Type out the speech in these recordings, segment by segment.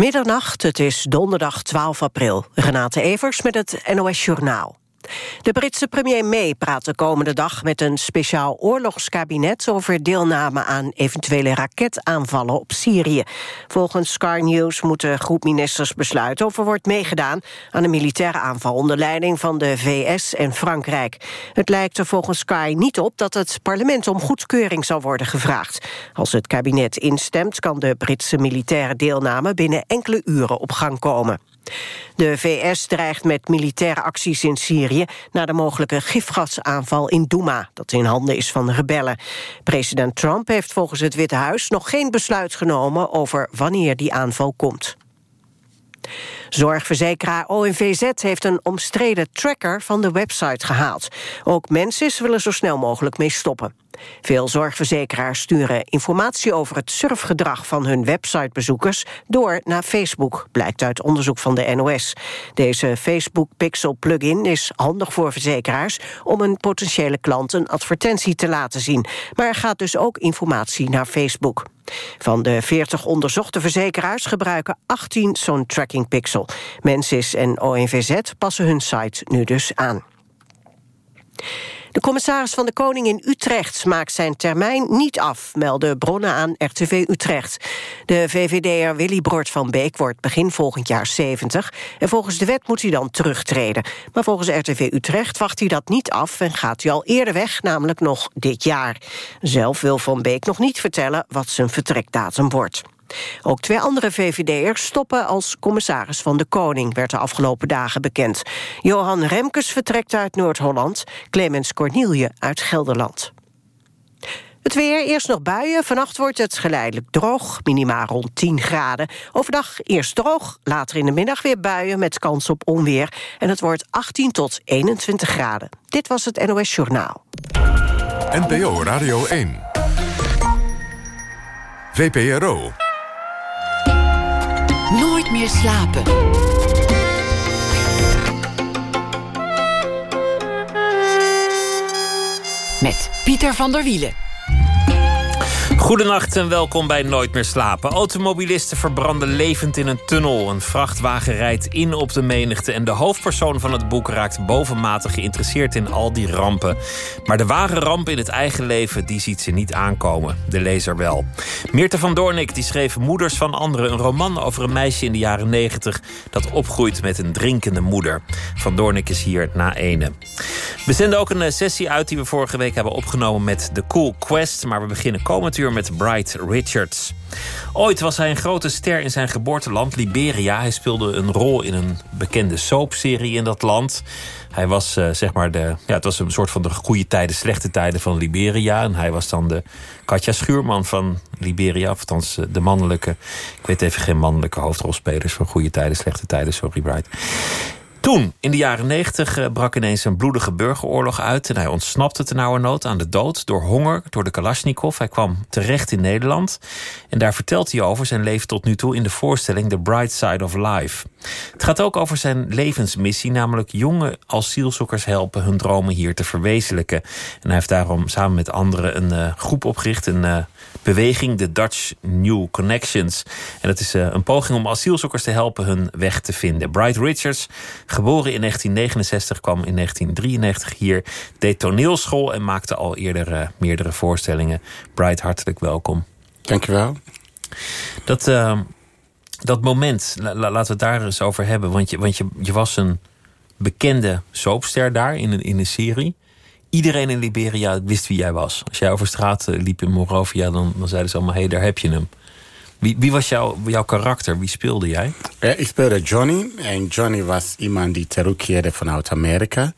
Middernacht, het is donderdag 12 april. Renate Evers met het NOS Journaal. De Britse premier May praat de komende dag met een speciaal oorlogskabinet over deelname aan eventuele raketaanvallen op Syrië. Volgens Sky News moet de groep ministers besluiten of er wordt meegedaan aan een militaire aanval onder leiding van de VS en Frankrijk. Het lijkt er volgens Sky niet op dat het parlement om goedkeuring zal worden gevraagd. Als het kabinet instemt kan de Britse militaire deelname binnen enkele uren op gang komen. De VS dreigt met militaire acties in Syrië... na de mogelijke gifgasaanval in Douma, dat in handen is van de rebellen. President Trump heeft volgens het Witte Huis nog geen besluit genomen... over wanneer die aanval komt. Zorgverzekeraar ONVZ heeft een omstreden tracker van de website gehaald. Ook mensen willen zo snel mogelijk mee stoppen. Veel zorgverzekeraars sturen informatie over het surfgedrag van hun websitebezoekers door naar Facebook, blijkt uit onderzoek van de NOS. Deze Facebook Pixel plugin is handig voor verzekeraars om een potentiële klant een advertentie te laten zien. Maar er gaat dus ook informatie naar Facebook. Van de 40 onderzochte verzekeraars gebruiken 18 zo'n tracking pixel. Mensis en ONVZ passen hun site nu dus aan. De commissaris van de Koning in Utrecht maakt zijn termijn niet af... melden bronnen aan RTV Utrecht. De VVD'er Willy Bord van Beek wordt begin volgend jaar 70... en volgens de wet moet hij dan terugtreden. Maar volgens RTV Utrecht wacht hij dat niet af... en gaat hij al eerder weg, namelijk nog dit jaar. Zelf wil Van Beek nog niet vertellen wat zijn vertrekdatum wordt. Ook twee andere VVD'ers stoppen als commissaris van de Koning... werd de afgelopen dagen bekend. Johan Remkes vertrekt uit Noord-Holland... Clemens Cornielje uit Gelderland. Het weer, eerst nog buien. Vannacht wordt het geleidelijk droog, minimaal rond 10 graden. Overdag eerst droog, later in de middag weer buien... met kans op onweer. En het wordt 18 tot 21 graden. Dit was het NOS Journaal. NPO Radio 1. VPRO. Meer slapen. Met Pieter van der Wielen. Goedenacht en welkom bij Nooit meer slapen. Automobilisten verbranden levend in een tunnel. Een vrachtwagen rijdt in op de menigte. En de hoofdpersoon van het boek raakt bovenmatig geïnteresseerd in al die rampen. Maar de ware ramp in het eigen leven, die ziet ze niet aankomen. De lezer wel. Meerte van Doornik die schreef Moeders van Anderen. Een roman over een meisje in de jaren negentig... dat opgroeit met een drinkende moeder. Van Doornik is hier na ene. We zenden ook een sessie uit die we vorige week hebben opgenomen... met The Cool Quest. Maar we beginnen komend uur met Bright Richards. Ooit was hij een grote ster in zijn geboorteland, Liberia. Hij speelde een rol in een bekende soapserie in dat land. Hij was uh, zeg maar de. Ja, het was een soort van de goede tijden, slechte tijden van Liberia. En hij was dan de Katja Schuurman van Liberia. Of althans eh, de mannelijke. Ik weet even geen mannelijke hoofdrolspelers van goede tijden, slechte tijden. Sorry, Bright. Toen, in de jaren negentig, eh, brak ineens een bloedige burgeroorlog uit... en hij ontsnapte nood aan de dood door honger, door de Kalashnikov. Hij kwam terecht in Nederland en daar vertelt hij over zijn leven tot nu toe... in de voorstelling The Bright Side of Life. Het gaat ook over zijn levensmissie, namelijk jonge asielzoekers helpen... hun dromen hier te verwezenlijken. En hij heeft daarom samen met anderen een uh, groep opgericht... een uh, beweging, de Dutch New Connections. En dat is uh, een poging om asielzoekers te helpen hun weg te vinden. Bright Richards Geboren in 1969, kwam in 1993 hier, deed toneelschool en maakte al eerder meerdere voorstellingen. Bright, hartelijk welkom. Dankjewel. Dat, dat moment, la, laten we het daar eens over hebben. Want je, want je, je was een bekende soapster daar in een, in een serie. Iedereen in Liberia wist wie jij was. Als jij over straat eh, liep in Morovia, dan, dan zeiden ze allemaal: hé, hey, daar heb je hem. Wie, wie was jouw, karakter? Wie speelde jij? Ik speelde Johnny. En Johnny was iemand die terugkeerde vanuit Amerika.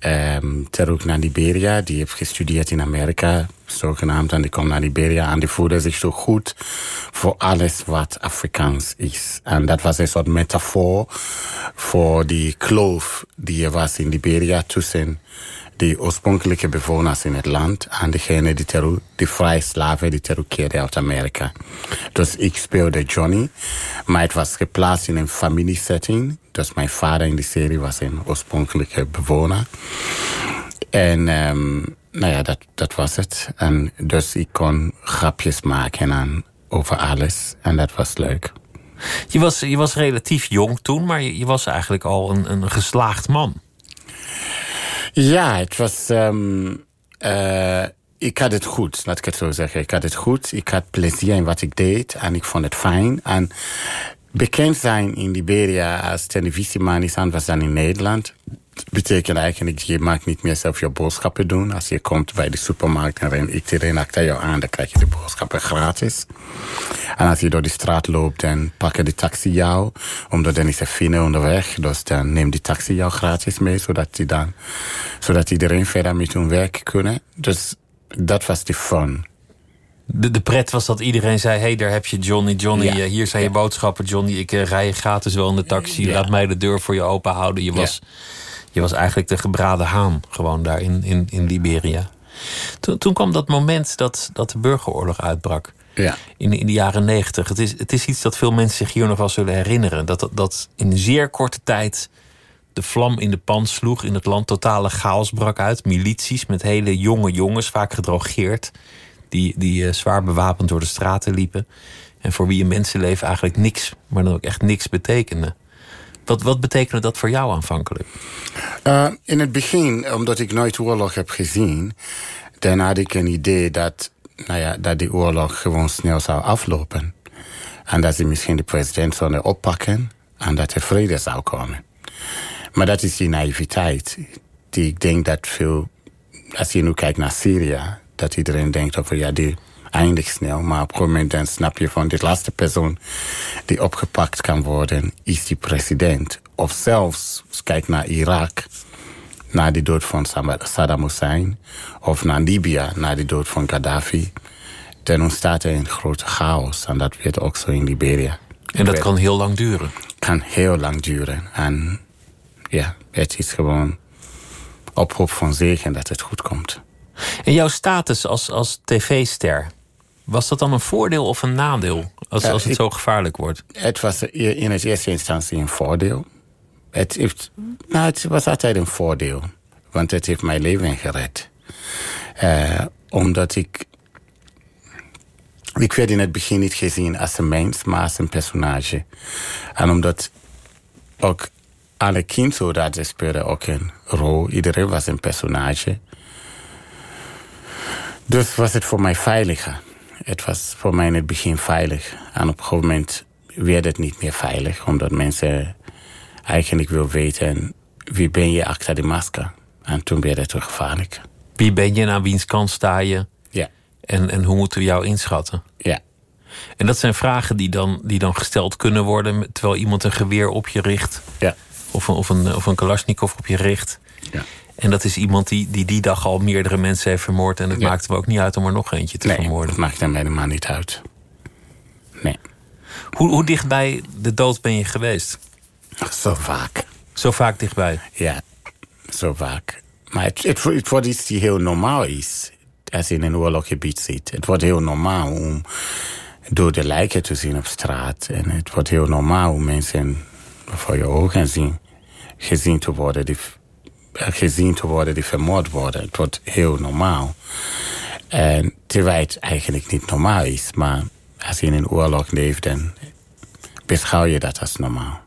Um, terug naar Liberia. Die heeft gestudeerd in Amerika, zogenaamd. En die komt naar Liberia. En die voelde zich zo goed voor alles wat Afrikaans is. En dat was een soort metafoor voor die kloof die er was in Liberia tussen de oorspronkelijke bewoners in het land en degene die, teru, die vrije slaven die terugkeerden uit Amerika. Dus ik speelde Johnny, maar het was geplaatst in een familiesetting. Dus mijn vader in de serie was een oorspronkelijke bewoner. En um, nou ja, dat, dat was het. En dus ik kon grapjes maken aan, over alles. En dat was leuk. Je was, je was relatief jong toen, maar je, je was eigenlijk al een, een geslaagd man. Ja, het was. ehm, eh, ik had het goed, laat ik het zo zeggen. Ik had het goed. Ik had plezier in wat ik deed en ik vond het fijn. En bekend zijn in Liberia als televisieman is anders dan in Nederland. Betekent eigenlijk, je maakt niet meer zelf je boodschappen doen. Als je komt bij de supermarkt en ren, iedereen achter jou aan, dan krijg je de boodschappen gratis. En als je door de straat loopt, dan pakken de taxi jou. Omdat dan is er fine onderweg. Dus dan neemt die taxi jou gratis mee, zodat, die dan, zodat iedereen verder met hun werk kunnen. Dus dat was de fun. De, de pret was dat iedereen zei: hey, daar heb je Johnny. Johnny, Ja. eh, hier zijn je boodschappen. Johnny, ik eh, rij je gratis wel in de taxi. Ja. Laat mij de deur voor je open houden. Je was, je was eigenlijk de gebraden haan, gewoon daar in, in, in Liberia. Toen, toen kwam dat moment dat, dat de burgeroorlog uitbrak. Ja. In, in de jaren negentig. Het is, het is iets dat veel mensen zich hier nog wel zullen herinneren. Dat, dat, dat in een zeer korte tijd de vlam in de pan sloeg. In het land totale chaos brak uit. Milities met hele jonge jongens, vaak gedrogeerd. Die, die eh, zwaar bewapend door de straten liepen. En voor wie een mensenleven eigenlijk niks, maar dan ook echt niks betekende. Wat, wat betekende dat voor jou aanvankelijk? Uh, in het begin, omdat ik nooit oorlog heb gezien, dan had ik een idee dat, nou ja, dat die oorlog gewoon snel zou aflopen. En dat ze misschien de president zouden oppakken en dat er vrede zou komen. Maar dat is die naïviteit die ik denk dat veel, als je nu kijkt naar Syrië, dat iedereen denkt over ja, die eindigt snel. Maar op een gegeven moment dan snap je van de laatste persoon die opgepakt kan worden, is die president. Of zelfs, kijk naar Irak, na de dood van Saddam Hussein. Of naar Libië, na de dood van Gaddafi. Dan ontstaat er een grote chaos. En dat werd ook zo in Liberia. En dat kan heel lang duren. kan heel lang duren. En ja, het is gewoon op hoop van zegen dat het goed komt. En jouw status als, als tv-ster, was dat dan een voordeel of een nadeel? Als, als het zo gevaarlijk wordt. Het was in het eerste instantie een voordeel. Het, heeft, nou, het was altijd een voordeel. Want het heeft mijn leven gered. Eh, omdat ik... Ik werd in het begin niet gezien als een mens, maar als een personage. En omdat ook alle kindsoldaten speelden ook een rol. Iedereen was een personage. Dus was het voor mij veiliger. Het was voor mij in het begin veilig. En op een gegeven moment werd het niet meer veilig. Omdat mensen eigenlijk wil weten... wie ben je achter die masker? En toen werd het gevaarlijk. Wie ben je en aan wiens kant sta je? Ja, En, en hoe moeten we jou inschatten? ja, En dat zijn vragen die dan, die dan gesteld kunnen worden... terwijl iemand een geweer op je richt... ja. of een, of een, of een kalasjnikov op je richt. ja. En dat is iemand die, die die dag al meerdere mensen heeft vermoord... en het Ja. maakt hem ook niet uit om er nog eentje te Nee, vermoorden. dat maakt hem helemaal niet uit. Nee, Hoe, hoe dichtbij de dood ben je geweest? zo vaak. Zo vaak dichtbij. Ja, zo vaak. Maar het, het, het wordt iets die heel normaal is. Als je in een oorloggebied zit. Het wordt heel normaal om door de lijken te zien op straat. En het wordt heel normaal om mensen voor je ogen zien, gezien te worden die, gezien te worden die vermoord worden. Het wordt heel normaal. En terwijl het eigenlijk niet normaal is. Maar als je in een oorlog leeft, dan beschouw je dat als normaal.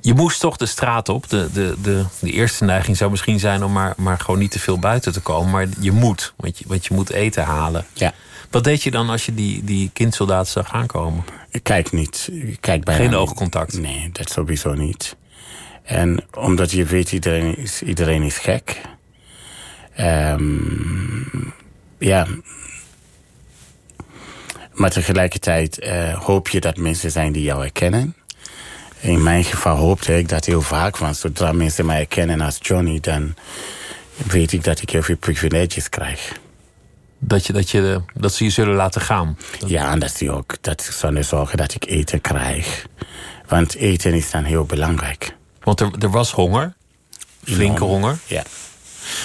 Je moest toch de straat op. De, de, de, de eerste neiging zou misschien zijn om maar, maar gewoon niet te veel buiten te komen. Maar je moet, want je, want je moet eten halen. Ja. Wat deed je dan als je die, die kindsoldaten zag aankomen? Ik kijk niet. Ik kijk bijna Geen niet. oogcontact? Nee, dat sowieso niet. En omdat je weet, iedereen is, iedereen is gek. Ehm, ja. Maar tegelijkertijd eh, hoop je dat mensen zijn die jou herkennen. In mijn geval hoopte ik dat heel vaak. Want zodra mensen mij herkennen als Johnny... dan weet ik dat ik heel veel privileges krijg. Dat, je, dat, je, dat ze je zullen laten gaan. Ja, en dat ze ook dat ze zullen zorgen dat ik eten krijg. Want eten is dan heel belangrijk. Want er, er was honger. Flinke honger. Ja.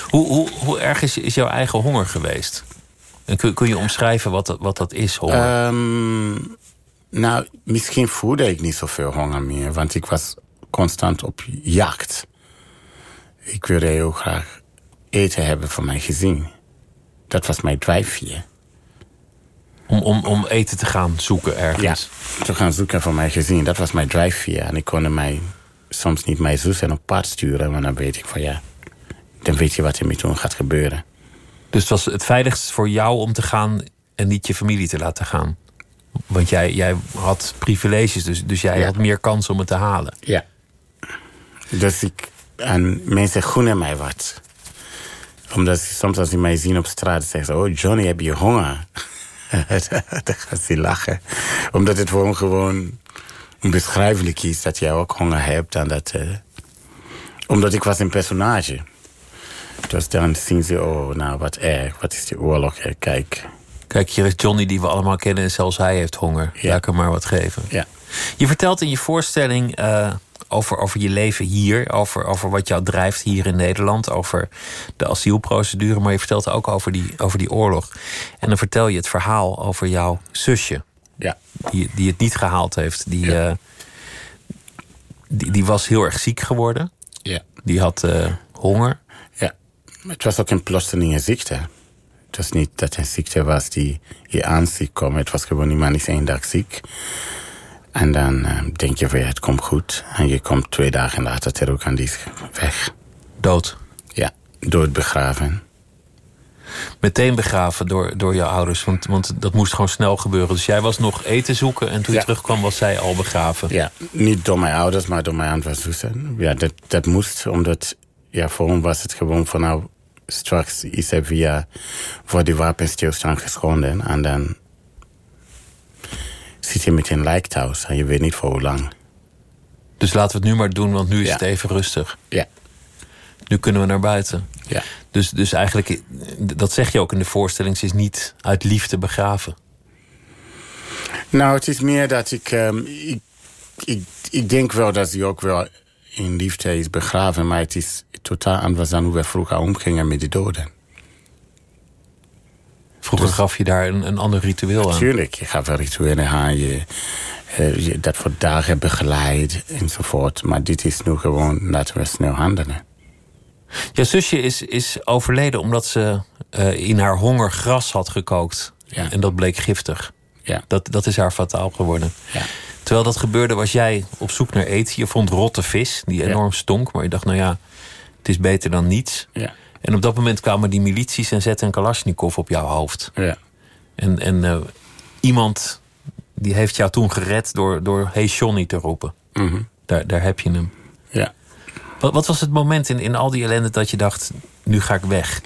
Hoe, hoe, hoe erg is, is jouw eigen honger geweest? En kun, kun je omschrijven wat dat, wat dat is, honger? Ehm, nou, misschien voelde ik niet zoveel honger meer. Want ik was constant op jacht. Ik wilde heel graag eten hebben van mijn gezin. Dat was mijn drijfveer. Om, om, om eten te gaan zoeken Ja, ergens. te gaan zoeken voor mijn gezin. Dat was mijn drijfveer. En ik kon mij soms niet mijn zus en op pad sturen. Maar dan weet ik van ja, dan weet je wat er met hun gaat gebeuren. Dus het was het veiligst voor jou om te gaan en niet je familie te laten gaan. Want jij, jij had privileges, dus, dus jij Ja. had meer kans om het te halen. Ja. Dus ik, en mensen gunnen mij wat. Omdat ze soms als ze mij zien op straat zeggen ze, oh Johnny, heb je honger? dan gaan ze lachen. Omdat het voor hen gewoon onbeschrijfelijk is dat jij ook honger hebt. En dat, eh, omdat ik was een personage. Dus dan zien ze, oh nou wat erg, wat is die oorlog? Eh, Kijk, Kijk, hier is Johnny die we allemaal kennen en zelfs hij heeft honger. Ja. Laat hem maar wat geven. ja. Je vertelt in je voorstelling eh, over, over je leven hier, over, over wat jou drijft hier in Nederland, over de asielprocedure, maar je vertelt ook over die, over die oorlog. En dan vertel je het verhaal over jouw zusje, Ja, die, die het niet gehaald heeft. Die, Ja. eh, die, die was heel erg ziek geworden. ja. Die had eh, honger. Ja, maar het was ook een plotselinge ziekte. Het was niet dat het een ziekte was die je aan ziet komen. Het was gewoon iemand is één dag ziek. En dan eh, denk je van ja, het komt goed. En je komt twee dagen later terug en die is weg. Dood. Ja, dood begraven. Meteen begraven door, door jouw ouders. Want, want dat moest gewoon snel gebeuren. Dus jij was nog eten zoeken. En toen je terugkwam was zij al begraven. Ja, niet door mijn ouders, maar door mijn andere zussen. Ja, dat, dat moest, omdat ja, voor hem was het gewoon van nou, straks is er via voor die wapenstilstand geschonden. En dan zit je met een lijk thuis en je weet niet voor hoe lang. Dus laten we het nu maar doen, want nu is Ja. het even rustig. Ja, Nu kunnen we naar buiten. ja. Dus, dus eigenlijk, dat zeg je ook in de voorstelling, ze is niet uit liefde begraven. Nou, het is meer dat ik, ehm, ik, ik, ik denk wel dat hij ook wel in liefde is begraven, maar het is totaal anders dan hoe we vroeger omgingen met de doden. Vroeger gaf je daar een, een ander ritueel aan. Tuurlijk, je gaat wel rituelen aan, je, eh, je dat voor dagen begeleid enzovoort. Maar dit is nu gewoon, laten we snel handelen. Jouw zusje is, is overleden omdat ze eh, in haar honger gras had gekookt. Ja. En dat bleek giftig. Ja, Dat, dat is haar fataal geworden. ja, Terwijl dat gebeurde was jij op zoek naar eten. Je vond rotte vis, die enorm stonk. Maar je dacht, nou ja, het is beter dan niets. ja, En op dat moment kwamen die milities en zetten een kalasjnikov op jouw hoofd. ja. En, en eh, iemand die heeft jou toen gered door, door Hey Johnny te roepen. Mhm. Daar, daar heb je hem. ja. Wat, was het moment in, in al die ellende dat je dacht, nu ga ik weg?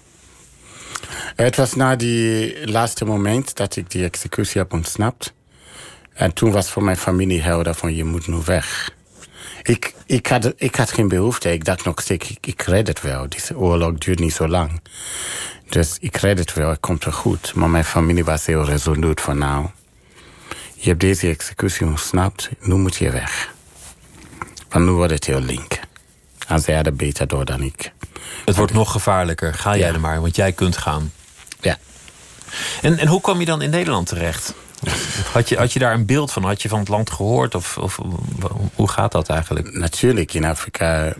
Het was na die laatste moment dat ik die executie heb ontsnapt. En toen was voor mijn familie helder van je moet nu weg. Ik, ik, had, ik had geen behoefte. Ik dacht nog steeds, ik, ik red het wel. Deze oorlog duurt niet zo lang. Dus ik red het wel, het komt wel goed. Maar mijn familie was heel resoluut van nou... Je hebt deze executie ontsnapt, nu moet je weg. Want nu wordt het heel link. En zij hadden beter door dan ik. Het wordt nog gevaarlijker. Ga jij Ja. er maar, want jij kunt gaan. Ja. En, en hoe kwam je dan in Nederland terecht? Had je, had je daar een beeld van? Had je van het land gehoord? Of, of hoe gaat dat eigenlijk? Natuurlijk, in Afrika,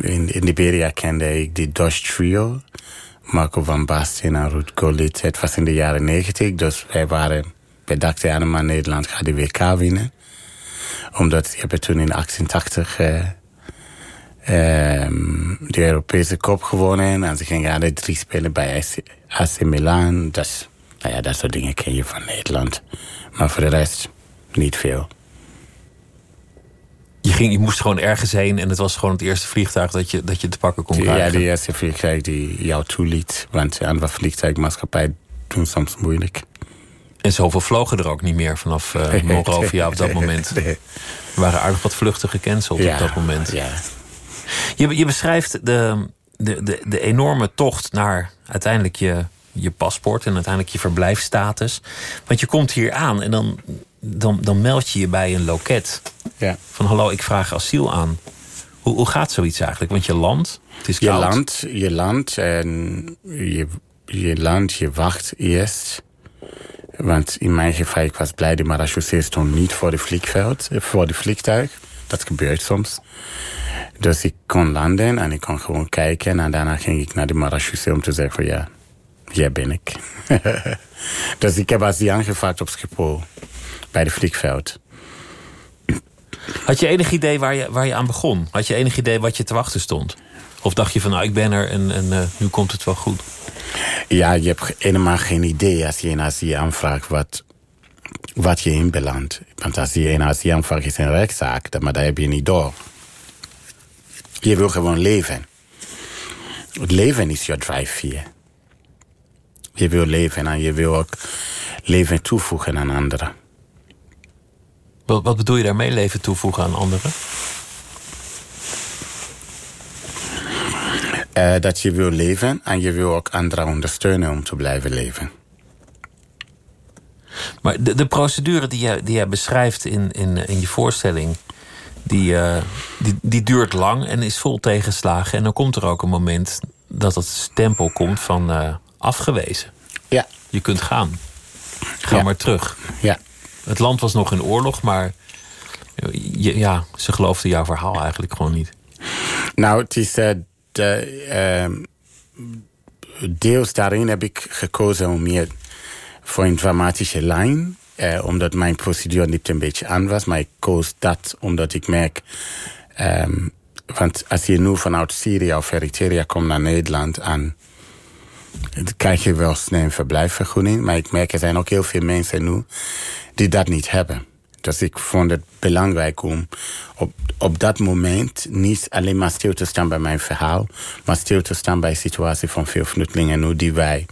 in, in Liberia kende ik die Dutch trio. Marco van Basten en Ruud Gullit. Het was in de jaren negentig, dus wij waren... We dachten allemaal Nederland gaat de WK winnen. Omdat hebben toen in 88 eh, ehm, de Europese Cup gewonnen. En ze gingen alle drie spelen bij AC, AC Milan. Dus, nou ja, dat soort dingen ken je van Nederland. Maar voor de rest, niet veel. Je, ging, je moest gewoon ergens heen en het was gewoon het eerste vliegtuig dat je, dat je te pakken kon Ja, krijgen. de eerste vliegtuig die jou toeliet. Want de andere vliegtuigmaatschappij doen soms moeilijk. En zoveel vlogen er ook niet meer vanaf eh Monrovia op dat moment. Er waren aardig wat vluchten gecanceld op dat moment. Ja, Je, je beschrijft de, de, de, de enorme tocht naar uiteindelijk je, je paspoort en uiteindelijk je verblijfsstatus. Want je komt hier aan en dan, dan, dan meld je je bij een loket. ja. Van hallo, ik vraag asiel aan. Hoe, hoe gaat zoiets eigenlijk? Want je landt, het is Je koud. landt, je landt en je, je landt, je wacht eerst. Want in mijn geval, ik was blij, de marechaussee stond niet voor de vliegveld, voor de vliegtuig. Dat gebeurt soms. Dus ik kon landen en ik kon gewoon kijken. En daarna ging ik naar de marechaussee om te zeggen van ja, hier ben ik. dus ik heb Azië aangevraagd op Schiphol. Bij de vliegveld. Had je enig idee waar je, waar je aan begon? Had je enig idee wat je te wachten stond? Of dacht je van, nou, ik ben er en, en uh, nu komt het wel goed? Ja, je hebt helemaal geen idee als je in Azië aanvraagt wat, wat je inbelandt. Want als je in Azië aanvraagt is een rechtszaak, maar daar heb je niet door. Je wil gewoon leven. Het leven is je drive hier. Je wil leven en je wil ook leven toevoegen aan anderen. Wat, wat bedoel je daarmee, leven toevoegen aan anderen? Uh, dat je wil leven en je wil ook anderen ondersteunen om te blijven leven. Maar de, de procedure die jij, die jij beschrijft in, in, in je voorstelling, die, uh, die, die duurt lang en is vol tegenslagen. En dan komt er ook een moment dat het stempel komt van uh, afgewezen. Ja. Je kunt gaan. Ga Ja. maar terug. Ja. Het land was nog in oorlog, maar je- ja, ze geloofden jouw verhaal eigenlijk gewoon niet. Nou, het is eh, de, ehm, deels daarin heb ik gekozen om meer voor een dramatische lijn. eh, omdat mijn procedure niet een beetje aan was. Maar ik koos dat omdat ik merk... ehm, want als je nu vanuit Syrië of Eritrea komt naar Nederland... en dan krijg je wel snel een verblijfsvergunning. Maar ik merk er zijn ook heel veel mensen nu die dat niet hebben. Dus ik vond het belangrijk om op, op dat moment niet alleen maar stil te staan bij mijn verhaal, maar stil te staan bij de situatie van veel vluchtelingen nu die wij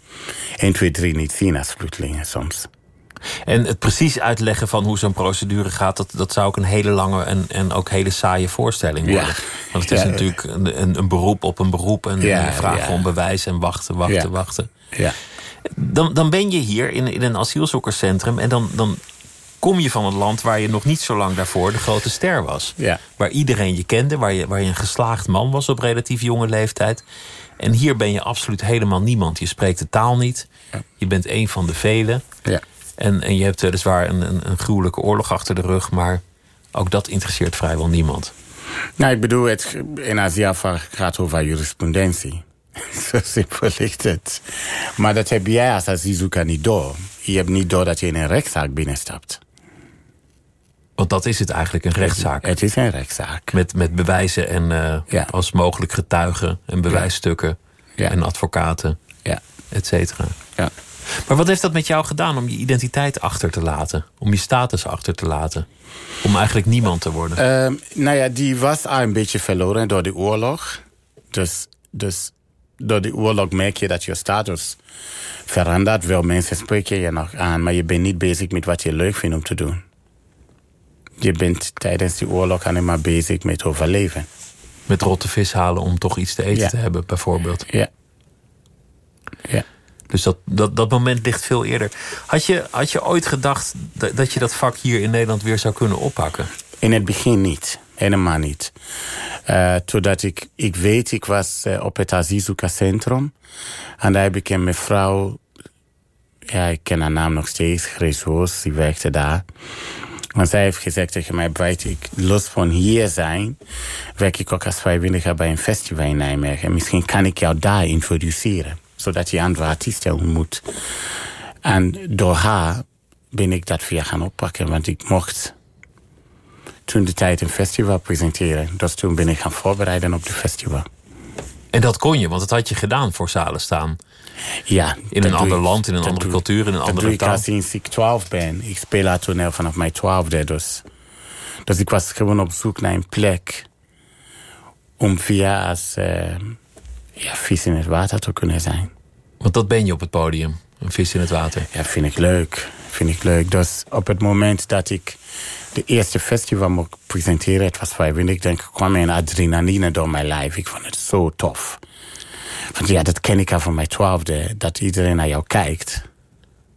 1, 2, 3 niet zien als vluchtelingen soms. En het precies uitleggen van hoe zo'n procedure gaat, dat, dat zou ook een hele lange en, en ook hele saaie voorstelling worden. Ja. Want het is Ja. natuurlijk een, een, een beroep op een beroep en Ja, ja. om bewijs en wachten, wachten, wachten. Ja. Dan, dan ben je hier in, in een asielzoekerscentrum en dan, dan kom je van een land waar je nog niet zo lang daarvoor de grote ster was. Ja. Waar iedereen je kende, waar je, waar je een geslaagd man was op relatief jonge leeftijd. En hier ben je absoluut helemaal niemand. Je spreekt de taal niet. Je bent een van de velen. Ja. En, en je hebt weliswaar een, een, een gruwelijke oorlog achter de rug, maar ook dat interesseert vrijwel niemand. Nou, ik bedoel, het in Azië gaat over jurisprudentie. Zo simpel ligt het. Maar dat heb jij als asielzoeker niet door. Je hebt niet door dat je in een rechtszaak binnenstapt. Want dat is het eigenlijk, een rechtszaak. Het is een rechtszaak. Met, met bewijzen en eh, Ja. als mogelijk getuigen en bewijsstukken Ja. en advocaten, Ja. et cetera. Ja. Maar wat heeft dat met jou gedaan om je identiteit achter te laten? Om je status achter te laten? Om eigenlijk niemand te worden? Ehm, nou ja, die was al een beetje verloren door de oorlog. Dus, dus door de oorlog merk je dat je status verandert. Wel mensen spreken je nog aan, maar je bent niet bezig met wat je leuk vindt om te doen. Je bent tijdens die oorlog alleen maar bezig met overleven. Met rotte vis halen om toch iets te eten Ja. te hebben, bijvoorbeeld. Ja. Ja. Dus dat, dat, dat moment ligt veel eerder. Had je, had je ooit gedacht dat, dat je dat vak hier in Nederland weer zou kunnen oppakken? In het begin niet. Helemaal niet. Eh, totdat ik, ik weet, ik was eh, op het asielzoekerscentrum. En daar heb ik een mevrouw, ja, ik ken haar naam nog steeds, Grace Hoos, die werkte daar. En zij heeft gezegd tegen mij, weet ik, los van hier zijn, werk ik ook als vrijwilliger bij een festival in Nijmegen. En misschien kan ik jou daar introduceren, zodat je andere artiesten ontmoet. En door haar ben ik dat weer gaan oppakken, want ik mocht toen de tijd een festival presenteren. Dus toen ben ik gaan voorbereiden op de festival. En dat kon je, want dat had je gedaan voor zalen staan. Ja. In dat een ander ik- land, in een dat andere doe- cultuur, in een dat andere ik taal. al sinds ik twaalf ben. Ik speel aan toneel vanaf mijn twaalfde. Dus, dus ik was gewoon op zoek naar een plek... om via als eh, ja, vis in het water te kunnen zijn. Want dat ben je op het podium, een vis in het water. Ja, vind ik leuk. Vind ik leuk. Dus op het moment dat ik de eerste festival mocht presenteren... het was vrijwillig, denk ik, kwam er een adrenaline door mijn lijf. Ik vond het zo tof. Want ja, dat ken ik al van mijn twaalfde. Dat iedereen naar jou kijkt.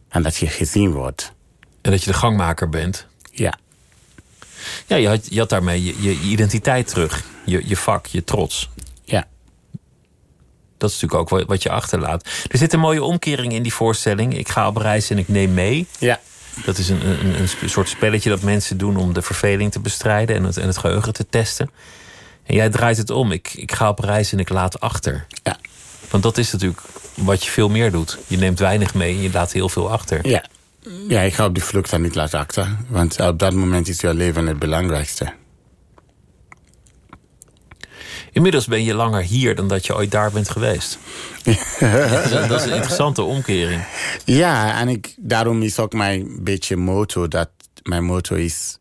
En dat je gezien wordt. En dat je de gangmaker bent. Ja. Ja, je had, je had daarmee je, je identiteit terug. Je, je vak, je trots. Ja. Dat is natuurlijk ook wat- wat je achterlaat. Er zit een mooie omkering in die voorstelling. Ik ga op reis en ik neem mee. Ja. Dat is een, een, een soort spelletje dat mensen doen om de verveling te bestrijden en het, en het geheugen te testen. En jij draait het om. Ik, ik ga op reis en ik laat achter. Ja. Want dat is natuurlijk wat je veel meer doet. Je neemt weinig mee en je laat heel veel achter. Ja. ja, ik ga op die vlucht dan niet laten achter. Want op dat moment is je leven het belangrijkste. Inmiddels ben je langer hier dan dat je ooit daar bent geweest. dat is een interessante omkering. Ja, en ik, daarom is ook mijn beetje motto dat mijn motto is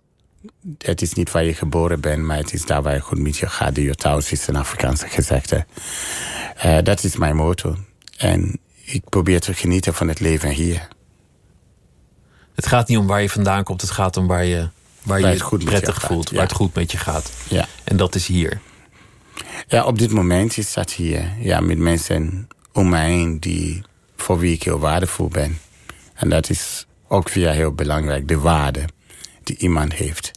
het is niet waar je geboren bent, maar het is daar waar je goed met je gaat. Die thuis is een Afrikaanse gezegde. Uh, dat is mijn motto. En ik probeer te genieten van het leven hier. Het gaat niet om waar je vandaan komt, het gaat om waar je, waar, je het goed prettig voelt, waar het goed met je gaat. Ja. En dat is hier. Ja, op dit moment is dat hier. Ja, met mensen om mij heen die, voor wie ik heel waardevol ben. En dat is ook weer heel belangrijk, de waarde die iemand heeft.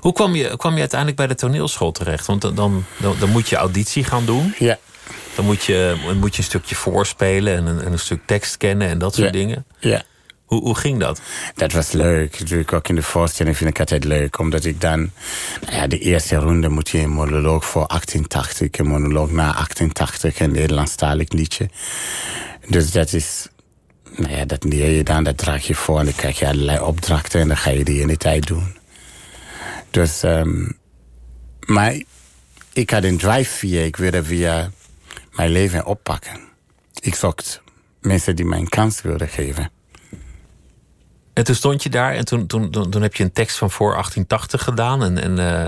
Hoe kwam je, kwam je uiteindelijk bij de toneelschool terecht? Want dan, dan, dan moet je auditie gaan doen. Ja. Dan moet je, moet je een stukje voorspelen en een, en een stuk tekst kennen en dat soort dingen. Ja. Hoe, ging dat? Dat was leuk. Natuurlijk ook in de voorstelling vind ik altijd leuk. Omdat ik dan... Nou ja, de eerste ronde moet je een monoloog voor 88. Een monoloog na 88. Een Nederlandstalig liedje. Dus dat is... Nou ja, dat leer je dan. Dat draag je voor. En dan krijg je allerlei opdrachten. En dan ga je die in de tijd doen. Dus... Um, maar ik had een drive via. Ik wilde via mijn leven oppakken. Ik zocht mensen die mij een kans wilden geven. En toen stond je daar en toen, toen, toen, toen heb je een tekst van voor 1880 gedaan. En, en, uh,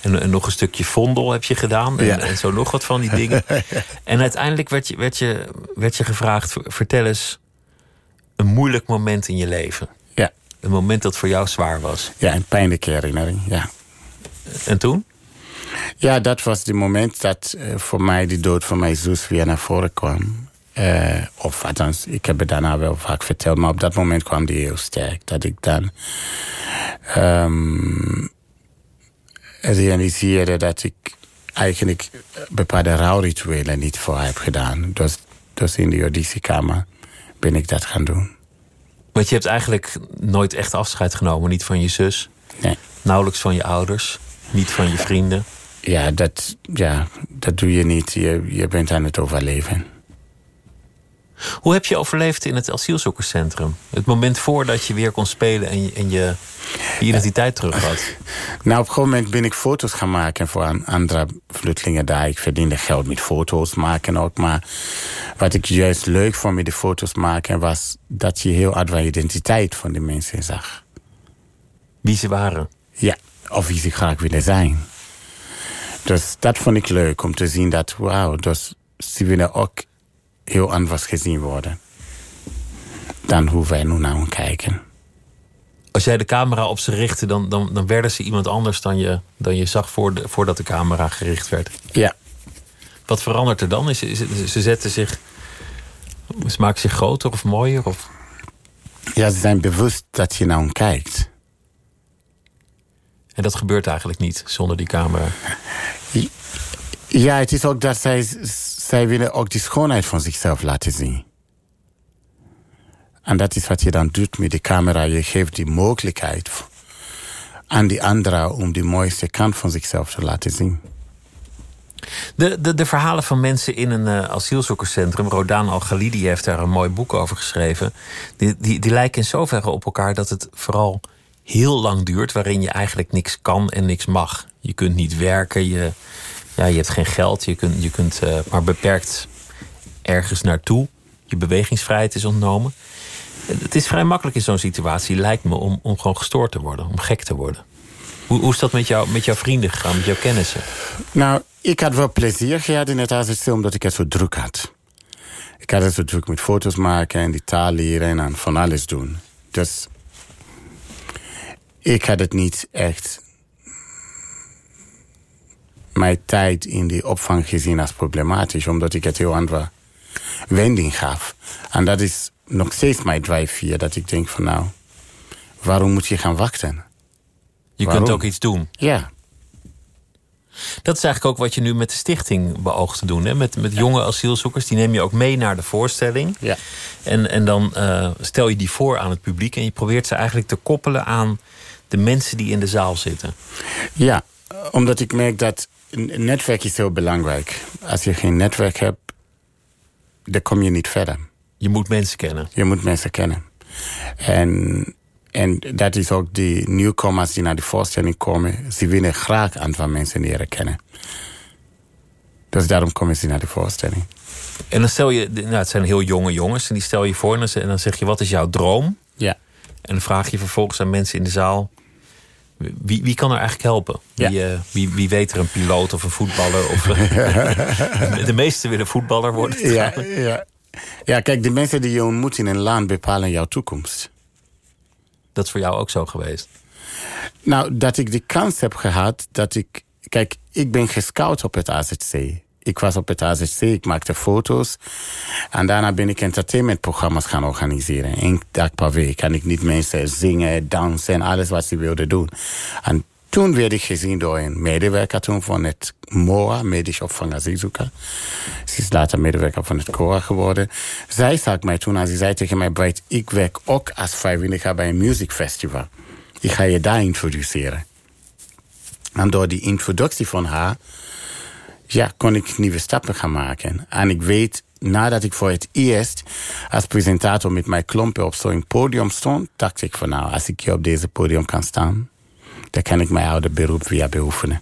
en, en, nog een stukje Vondel heb je gedaan. En, Ja. en zo nog wat van die dingen. En uiteindelijk werd je, werd, je, werd je gevraagd: vertel eens een moeilijk moment in je leven. Ja. Een moment dat voor jou zwaar was. Ja, een pijnlijke herinnering, ja. En toen? Ja, dat was het moment dat uh, voor mij de dood van mijn zus weer naar voren kwam. Uh, of althans, ik heb het daarna wel vaak verteld, maar op dat moment kwam die heel sterk. Dat ik dan um, realiseerde dat ik eigenlijk bepaalde rouwrituelen niet voor heb gedaan. Dus, dus in de auditiekamer ben ik dat gaan doen. Want je hebt eigenlijk nooit echt afscheid genomen. Niet van je zus, nee. nauwelijks van je ouders, niet van je vrienden. Ja, dat, ja, dat doe je niet. Je, je bent aan het overleven. Hoe heb je overleefd in het asielzoekerscentrum? Het moment voordat je weer kon spelen en je, en je, je identiteit terug had. Nou, op een gegeven moment ben ik foto's gaan maken voor andere vluchtelingen daar. Ik verdiende geld met foto's maken ook. Maar wat ik juist leuk vond met de foto's maken... was dat je heel uit de identiteit van de mensen zag. Wie ze waren? Ja, of wie ze graag willen zijn. Dus dat vond ik leuk om te zien dat, wauw, dus ze willen ook heel anders gezien worden. Dan hoe wij nu naar hen kijken. Als jij de camera op ze richtte, dan, dan, dan werden ze iemand anders dan je, dan je zag voor de, voordat de camera gericht werd. Ja. Wat verandert er dan? Is, is, ze zetten zich. Ze maken zich groter of mooier? Of? Ja, ze zijn bewust dat je naar hen kijkt. En dat gebeurt eigenlijk niet zonder die camera. Ja, het is ook dat zij, zij willen ook die schoonheid van zichzelf laten zien. En dat is wat je dan doet met de camera. Je geeft die mogelijkheid aan die anderen om die mooiste kant van zichzelf te laten zien. De, de, de verhalen van mensen in een uh, asielzoekerscentrum, Rodan Al-Ghalidi heeft daar een mooi boek over geschreven. Die, die, die lijken in zoverre op elkaar dat het vooral heel lang duurt, waarin je eigenlijk niks kan en niks mag. Je kunt niet werken, je, ja, je hebt geen geld, je kunt, je kunt uh, maar beperkt ergens naartoe. Je bewegingsvrijheid is ontnomen. Het is vrij makkelijk in zo'n situatie, lijkt me, om, om gewoon gestoord te worden, om gek te worden. Hoe, hoe is dat met, jou, met jouw vrienden gegaan, met jouw kennissen? Nou, ik had wel plezier gehad in het AZC omdat ik het zo druk had. Ik had het zo druk met foto's maken en die taal leren en van alles doen. Dus ik had het niet echt mijn tijd in die opvang gezien als problematisch, omdat ik het heel andere wending gaf. En dat is nog steeds mijn drive hier, dat ik denk van nou, waarom moet je gaan wachten? Je waarom? kunt ook iets doen. Ja. Dat is eigenlijk ook wat je nu met de stichting beoogt te doen. Hè? Met, met jonge asielzoekers, die neem je ook mee naar de voorstelling. Ja. En, en dan uh, stel je die voor aan het publiek en je probeert ze eigenlijk te koppelen aan de mensen die in de zaal zitten. Ja, omdat ik merk dat een netwerk is heel belangrijk. Als je geen netwerk hebt, dan kom je niet verder. Je moet mensen kennen. Je moet mensen kennen. En, en dat is ook die nieuwkomers die naar de voorstelling komen. Ze willen graag aantal mensen leren kennen. Dus daarom komen ze naar de voorstelling. En dan stel je, nou, het zijn heel jonge jongens, en die stel je voor en dan, en dan zeg je: wat is jouw droom? Ja. En dan vraag je vervolgens aan mensen in de zaal: wie, wie kan er eigenlijk helpen? Wie, Ja. eh, wie, wie weet er een piloot of een voetballer? Of, de meesten willen voetballer worden. Ja, ja. ja, kijk, de mensen die je ontmoet in een land bepalen jouw toekomst. Dat is voor jou ook zo geweest. Nou, dat ik de kans heb gehad dat ik. Kijk, ik ben gescout op het AZC. Ik was op het AZC, ik maakte foto's. En daarna ben ik entertainmentprogramma's gaan organiseren. Eén dag per week. En ik niet mensen zingen, dansen en alles wat ze wilden doen. En toen werd ik gezien door een medewerker toen van het MOA, Medisch Opvangasielzoeker. Ze is later medewerker van het COA geworden. Zij zag mij toen en ze zei tegen mij, Bright, ik werk ook als vrijwilliger bij een muziekfestival. Ik ga je daar introduceren. En door die introductie van haar, ja, kon ik nieuwe stappen gaan maken. En ik weet, nadat ik voor het eerst als presentator met mijn klompen op zo'n podium stond, dacht ik van nou, als ik hier op deze podium kan staan, dan kan ik mijn oude beroep weer beoefenen.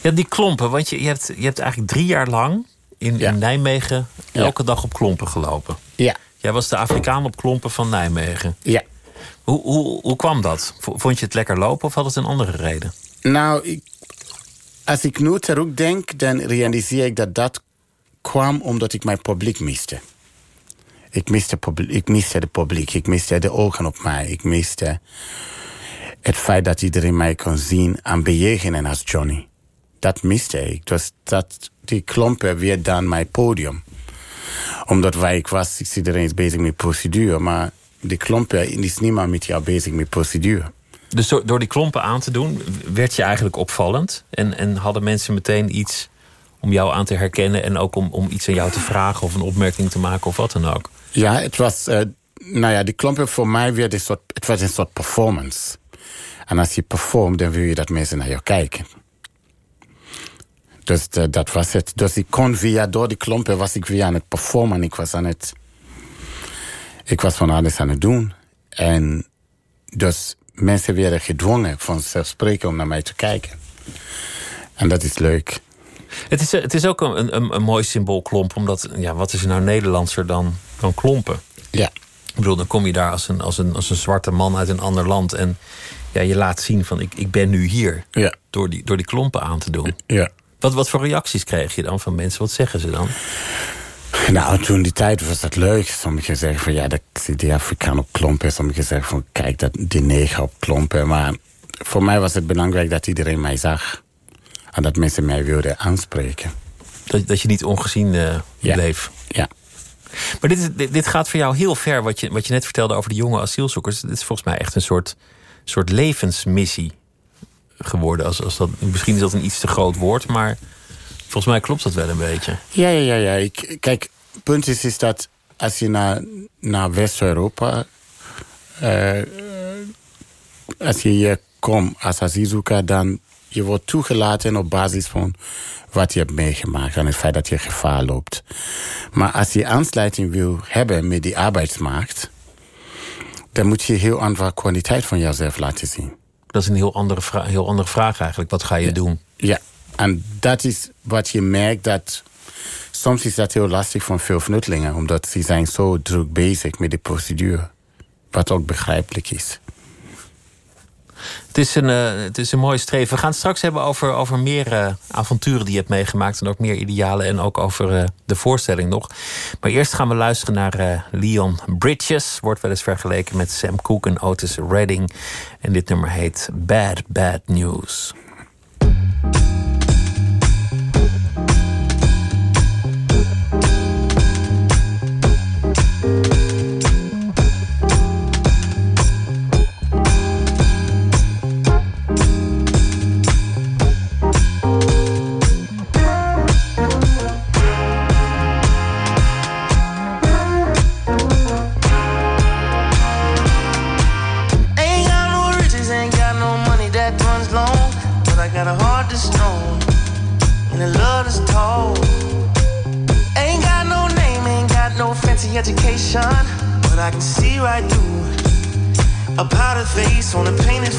Ja, die klompen, want je, je, hebt, je hebt eigenlijk drie jaar lang in, Ja. in Nijmegen Ja. elke dag op klompen gelopen. Ja, Jij was de Afrikaan op klompen van Nijmegen. ja. Hoe, hoe, hoe kwam dat? Vond je het lekker lopen of had het een andere reden? Nou, ik, als ik nu terugdenk, dan realiseer ik dat dat kwam omdat ik mijn publiek miste. Ik miste, ik de publiek, ik miste de ogen op mij. Ik miste het feit dat iedereen mij kon zien en bejegenen als Johnny. Dat miste ik. Dus dat, die klompen weer dan mijn podium. Omdat waar ik was, is iedereen bezig met procedure. Maar die klompen is niemand met jou bezig met procedure. Dus door, door die klompen aan te doen, werd je eigenlijk opvallend. En, en hadden mensen meteen iets om jou aan te herkennen. En ook om, om iets aan jou te vragen of een opmerking te maken of wat dan ook. Ja, het was, eh, nou ja, die klompen voor mij werd een soort, het was een soort performance. En als je performt, dan wil je dat mensen naar jou kijken. Dus eh, dat was het. Dus ik kon via, door die klompen was ik weer aan het performen. Ik was aan het, ik was van alles aan het doen. En dus mensen werden gedwongen vanzelfsprekend om naar mij te kijken. En dat is leuk. Het is, het is ook een, een, een mooi symbool klomp. Omdat, ja, wat is er nou Nederlandser dan, dan klompen? Ja, Ik bedoel, dan kom je daar als een, als een, als een zwarte man uit een ander land. En ja, je laat zien van ik, ik ben nu hier. ja, Door die, door die klompen aan te doen. ja. Wat, wat voor reacties kreeg je dan van mensen? Wat zeggen ze dan? Nou, toen die tijd was dat leuk. Sommigen zeggen van ja, dat zie die Afrikaan op klompen. Sommigen zeggen van kijk, dat die neger op klompen. Maar voor mij was het belangrijk dat iedereen mij zag. En dat mensen mij wilden aanspreken. Dat, dat je niet ongezien Ja. bleef. Ja, Maar dit, is- dit, dit gaat voor jou heel ver, wat je, wat je net vertelde over de jonge asielzoekers. Dit is volgens mij echt een soort, soort levensmissie geworden. Als, als dat, misschien is dat een iets te groot woord, maar volgens mij klopt dat wel een beetje. ja, ja. ja, ja. Ik, kijk, punt is, is dat als je naar, naar West-Europa... eh, als je hier komt als asielzoeker... dan je wordt toegelaten op basis van wat je hebt meegemaakt... en het feit dat je gevaar loopt. Maar als je aansluiting wil hebben met die arbeidsmarkt... dan moet je heel andere kwaliteit van jezelf laten zien. Dat is een heel andere, heel andere vraag eigenlijk. Wat ga je doen? Ja, en dat is wat je merkt dat... Soms is dat heel lastig voor veel vluchtelingen... omdat ze zijn zo druk bezig met de procedure. Wat ook begrijpelijk is. Het is een, eh, het is een mooie streven. We gaan het straks hebben over, over meer eh, avonturen die je hebt meegemaakt. En ook meer idealen. En ook over eh, de voorstelling nog. Maar eerst gaan we luisteren naar Leon Bridges. Wordt wel eens vergeleken met Sam Cooke en Otis Redding. En dit nummer heet Bad Bad News. Education, but I can see right through. A powdered face on a painted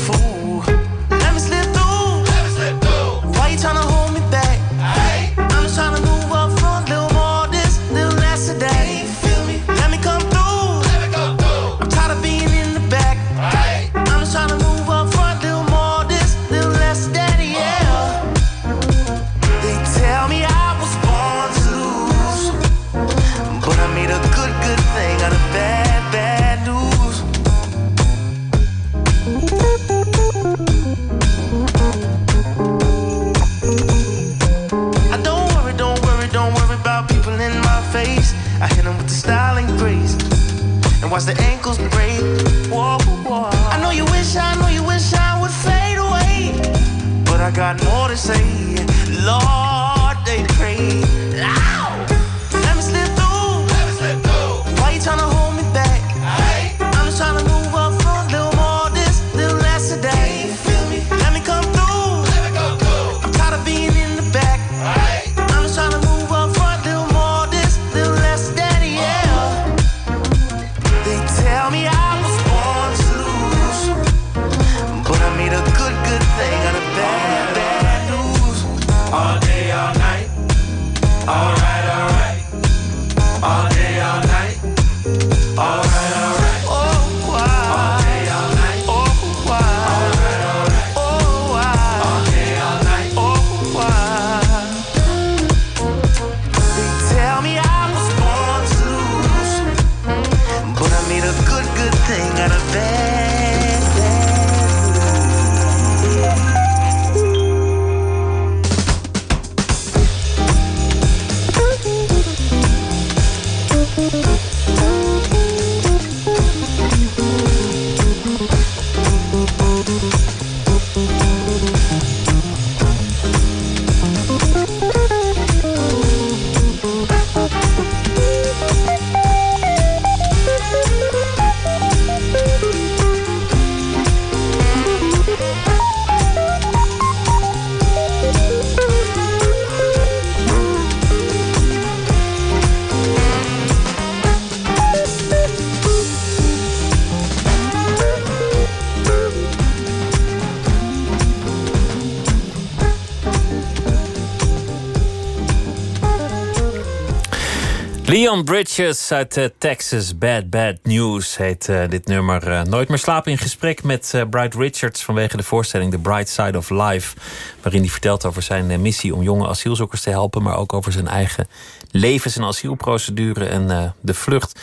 Leon Bridges uit eh, Texas, Bad Bad News heet eh, dit nummer. eh, Nooit meer slapen in gesprek met Bright Richards vanwege de voorstelling The Bright Side of Life. Waarin hij vertelt over zijn missie om jonge asielzoekers te helpen, maar ook over zijn eigen levens- en asielprocedure en de vlucht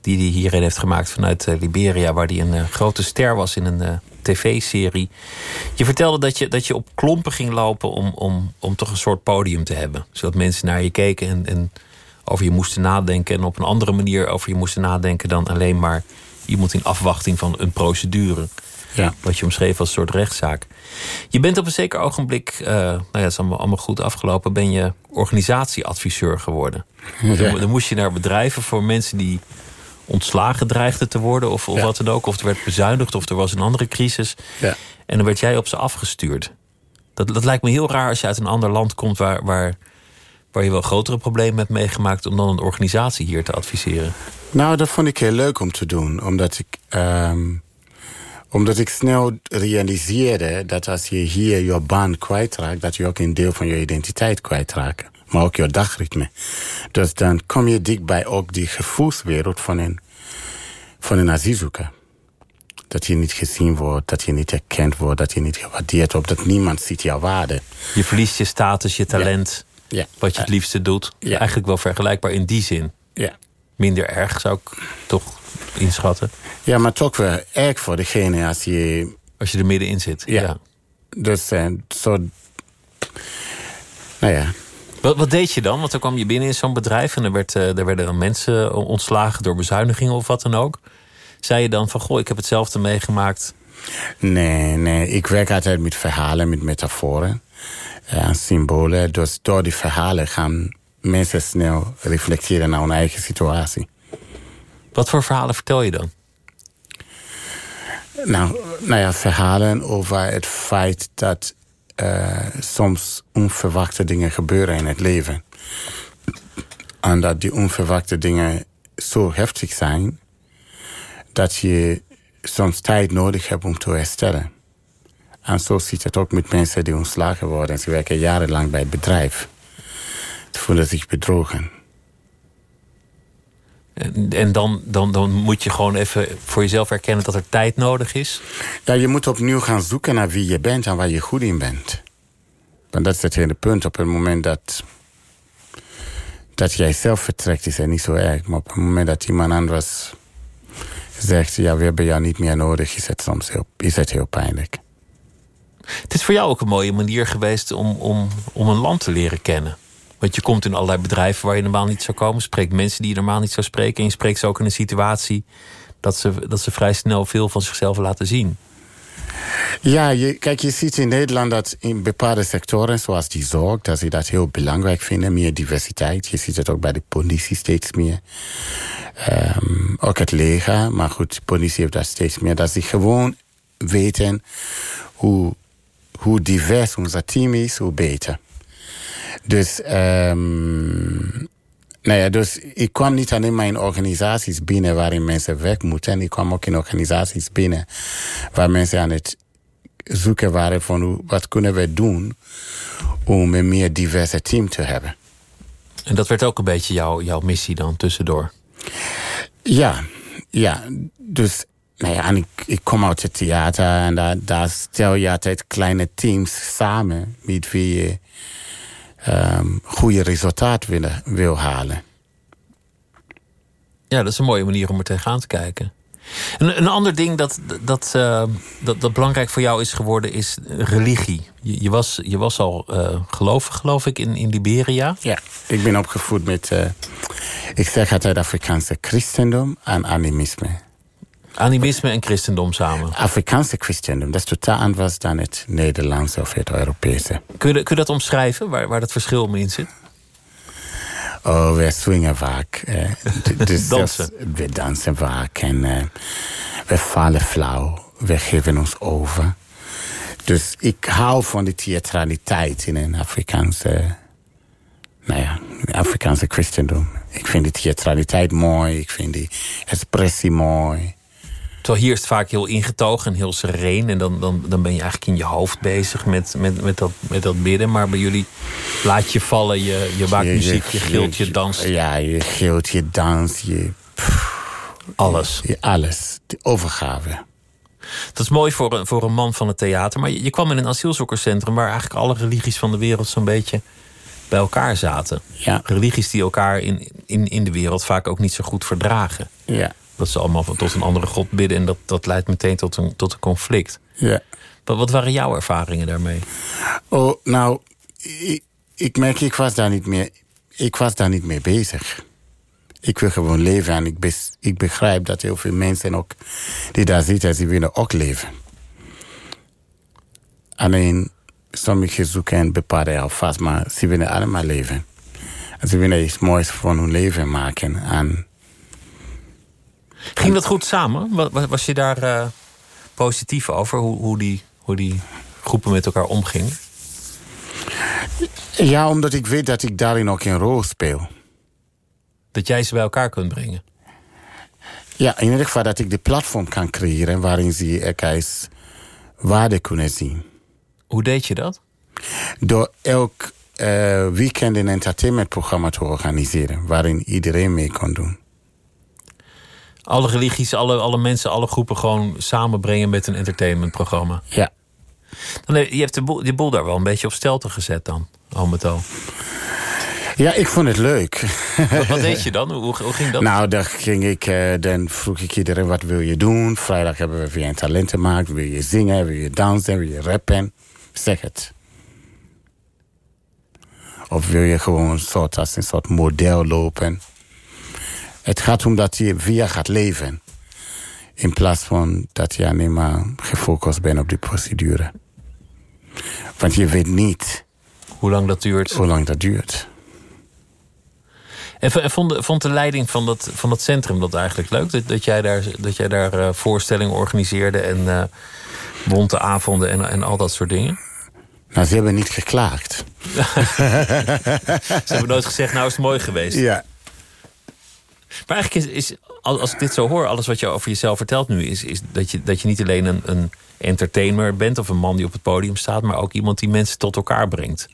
die hij hierheen heeft gemaakt vanuit Liberia, waar hij een grote ster was in een tv-serie. Je vertelde dat je, dat je op klompen ging lopen om, om, om toch een soort podium te hebben. Zodat mensen naar je keken en, en over je moesten nadenken. En op een andere manier over je moesten nadenken dan alleen maar iemand in afwachting van een procedure. Ja. Wat je omschreef als een soort rechtszaak. Je bent op een zeker ogenblik, eh, nou ja, het is allemaal, allemaal goed afgelopen, ben je organisatieadviseur geworden. Dan, dan moest je naar bedrijven voor mensen die ontslagen dreigden te worden, of, of Ja. wat dan ook. Of er werd bezuinigd, of er was een andere crisis. Ja. En dan werd jij op ze afgestuurd. Dat, dat lijkt me heel raar als je uit een ander land komt waar, waar, waar je wel grotere problemen hebt meegemaakt, om dan een organisatie hier te adviseren. Nou, dat vond ik heel leuk om te doen. Omdat ik, ehm, omdat ik snel realiseerde dat als je hier je baan kwijtraakt... dat je ook een deel van je identiteit kwijtraakt. Maar ook je dagritme. Dus dan kom je dichtbij ook die gevoelswereld van een, van een asielzoeker. Dat je niet gezien wordt, dat je niet erkend wordt... dat je niet gewaardeerd wordt, dat niemand ziet jouw waarde. Je verliest je status, je talent, Ja. Wat je het liefste doet. Ja. Eigenlijk wel vergelijkbaar in die zin. Ja. Minder erg zou ik toch inschatten. ja, maar toch wel erg voor degene als je Als je er middenin zit. Ja. Dus eh, zo. Nou ja. Wat, wat deed je dan? Want dan kwam je binnen in zo'n bedrijf en er, werd, eh, er werden dan mensen ontslagen door bezuinigingen of wat dan ook. Zei je dan van goh, ik heb hetzelfde meegemaakt. Nee, nee. Ik werk altijd met verhalen, met metaforen en symbolen. Dus door die verhalen gaan mensen snel reflecteren naar hun eigen situatie. Wat voor verhalen vertel je dan? Nou, nou ja, verhalen over het feit dat eh, soms onverwachte dingen gebeuren in het leven. En dat die onverwachte dingen zo heftig zijn dat je soms tijd nodig hebt om te herstellen. En zo ziet het ook met mensen die ontslagen worden. Ze werken jarenlang bij het bedrijf. Ze voelen zich bedrogen. En, dan, dan, dan moet je gewoon even voor jezelf erkennen dat er tijd nodig is. Ja, je moet opnieuw gaan zoeken naar wie je bent en waar je goed in bent. Want dat is het hele punt. Op het moment dat, dat jij zelf vertrekt, is het niet zo erg. Maar op het moment dat iemand anders zegt... ja, we hebben jou niet meer nodig, is het soms heel, is het heel pijnlijk. Het is voor jou ook een mooie manier geweest om, om, om een land te leren kennen. Want je komt in allerlei bedrijven waar je normaal niet zou komen. Spreekt mensen die je normaal niet zou spreken. En je spreekt ze ook in een situatie dat ze, dat ze vrij snel veel van zichzelf laten zien. Ja, je, kijk, je ziet in Nederland dat in bepaalde sectoren, zoals die zorg, dat ze dat heel belangrijk vinden, meer diversiteit. Je ziet het ook bij de politie steeds meer. Ehm, ook het leger, maar goed, de politie heeft dat steeds meer. Dat ze gewoon weten hoe, hoe divers ons team is, hoe beter. Dus, um, nou ja, dus ik kwam niet alleen maar in organisaties binnen waarin mensen weg moeten. Ik kwam ook in organisaties binnen waar mensen aan het zoeken waren van hoe, wat kunnen we doen om een meer diverse team te hebben. En dat werd ook een beetje jouw, jouw missie dan tussendoor? Ja, ja. Dus nou ja, en ik, ik kom uit het theater en daar, daar stel je altijd kleine teams samen met wie je um, goede resultaat willen, wil halen. Ja, dat is een mooie manier om er tegenaan te kijken. Een, een ander ding dat, dat, uh, dat, dat, belangrijk voor jou is geworden is religie. Je, je was, je was al uh, gelovig, geloof ik, in, in Liberia. Ja, ik ben opgevoed met, uh, ik zeg altijd Afrikaanse christendom en animisme. Animisme en christendom samen. Afrikaanse christendom, dat is totaal anders dan het Nederlandse of het Europese. Kun je, kun je dat omschrijven, waar, waar dat verschil in zit? Oh, we swingen vaak. Eh, dus dansen. we dansen vaak en uh, we vallen flauw. We geven ons over. Dus ik hou van de theatraliteit in een Afrikaanse, nou ja, Afrikaanse christendom. Ik vind de theatraliteit mooi. Ik vind die expressie mooi. Terwijl hier is het vaak heel ingetogen en heel sereen. En dan, dan, dan ben je eigenlijk in je hoofd bezig met, met, met, dat, met dat bidden. Maar bij jullie laat je vallen, je, je maakt muziek, je gilt, je danst. Ja, je gilt, je dans, je... alles. Je, alles. De overgave. Dat is mooi voor, een, voor een man van het theater. Maar je, je kwam in een asielzoekerscentrum... waar eigenlijk alle religies van de wereld zo'n beetje bij elkaar zaten. Ja. Religies die elkaar in, in, in de wereld vaak ook niet zo goed verdragen. Ja. Dat ze allemaal tot een andere god bidden. En dat, dat leidt meteen tot een, tot een conflict. Ja. Wat, wat waren jouw ervaringen daarmee? Oh, nou, ik, ik merk, ik was daar niet meer. Ik was daar niet mee bezig. Ik wil gewoon leven en ik, bes, ik begrijp dat heel veel mensen ook die daar zitten, ze willen ook leven. Alleen sommigen zoeken bepaalde alvast, maar ze willen allemaal leven. En ze willen iets moois van hun leven maken. En Ging dat goed samen? Was je daar uh, positief over, hoe, hoe, die, hoe die groepen met elkaar omgingen? Ja, omdat ik weet dat ik daarin ook een rol speel. Dat jij ze bij elkaar kunt brengen? Ja, in ieder geval dat ik de platform kan creëren waarin ze elkaars waarde kunnen zien. Hoe deed je dat? Door elk uh, weekend een entertainmentprogramma te organiseren waarin iedereen mee kon doen alle religies, alle, alle mensen, alle groepen gewoon samenbrengen met een entertainmentprogramma. Ja. Dan, je hebt de boel, de boel daar wel een beetje op stelte gezet dan, al met al. Ja, ik vond het leuk. Wat, wat deed je dan? Hoe, hoe, ging dat? Nou, dan, ging ik, uh, dan vroeg ik iedereen, wat wil je doen? Vrijdag hebben we weer een talentenmarkt. Wil je zingen? Wil je dansen? Wil je rappen? Zeg het. Of wil je gewoon een soort, als een soort model lopen? Het gaat om dat je via gaat leven. In plaats van dat je alleen maar gefocust bent op die procedure. Want je weet niet... Hoe lang dat duurt. Hoe lang dat duurt. En vond, vond de leiding van dat, van dat centrum dat eigenlijk leuk? Dat, dat jij daar, dat jij daar uh, voorstellingen organiseerde en uh, bonte avonden en, en al dat soort dingen? Nou, ze hebben niet geklaagd. ze hebben nooit gezegd, nou is het mooi geweest. Ja, Maar eigenlijk is, is als ik dit zo hoor, alles wat je over jezelf vertelt nu, is, is dat, je, dat je niet alleen een, een entertainer bent of een man die op het podium staat, maar ook iemand die mensen tot elkaar brengt.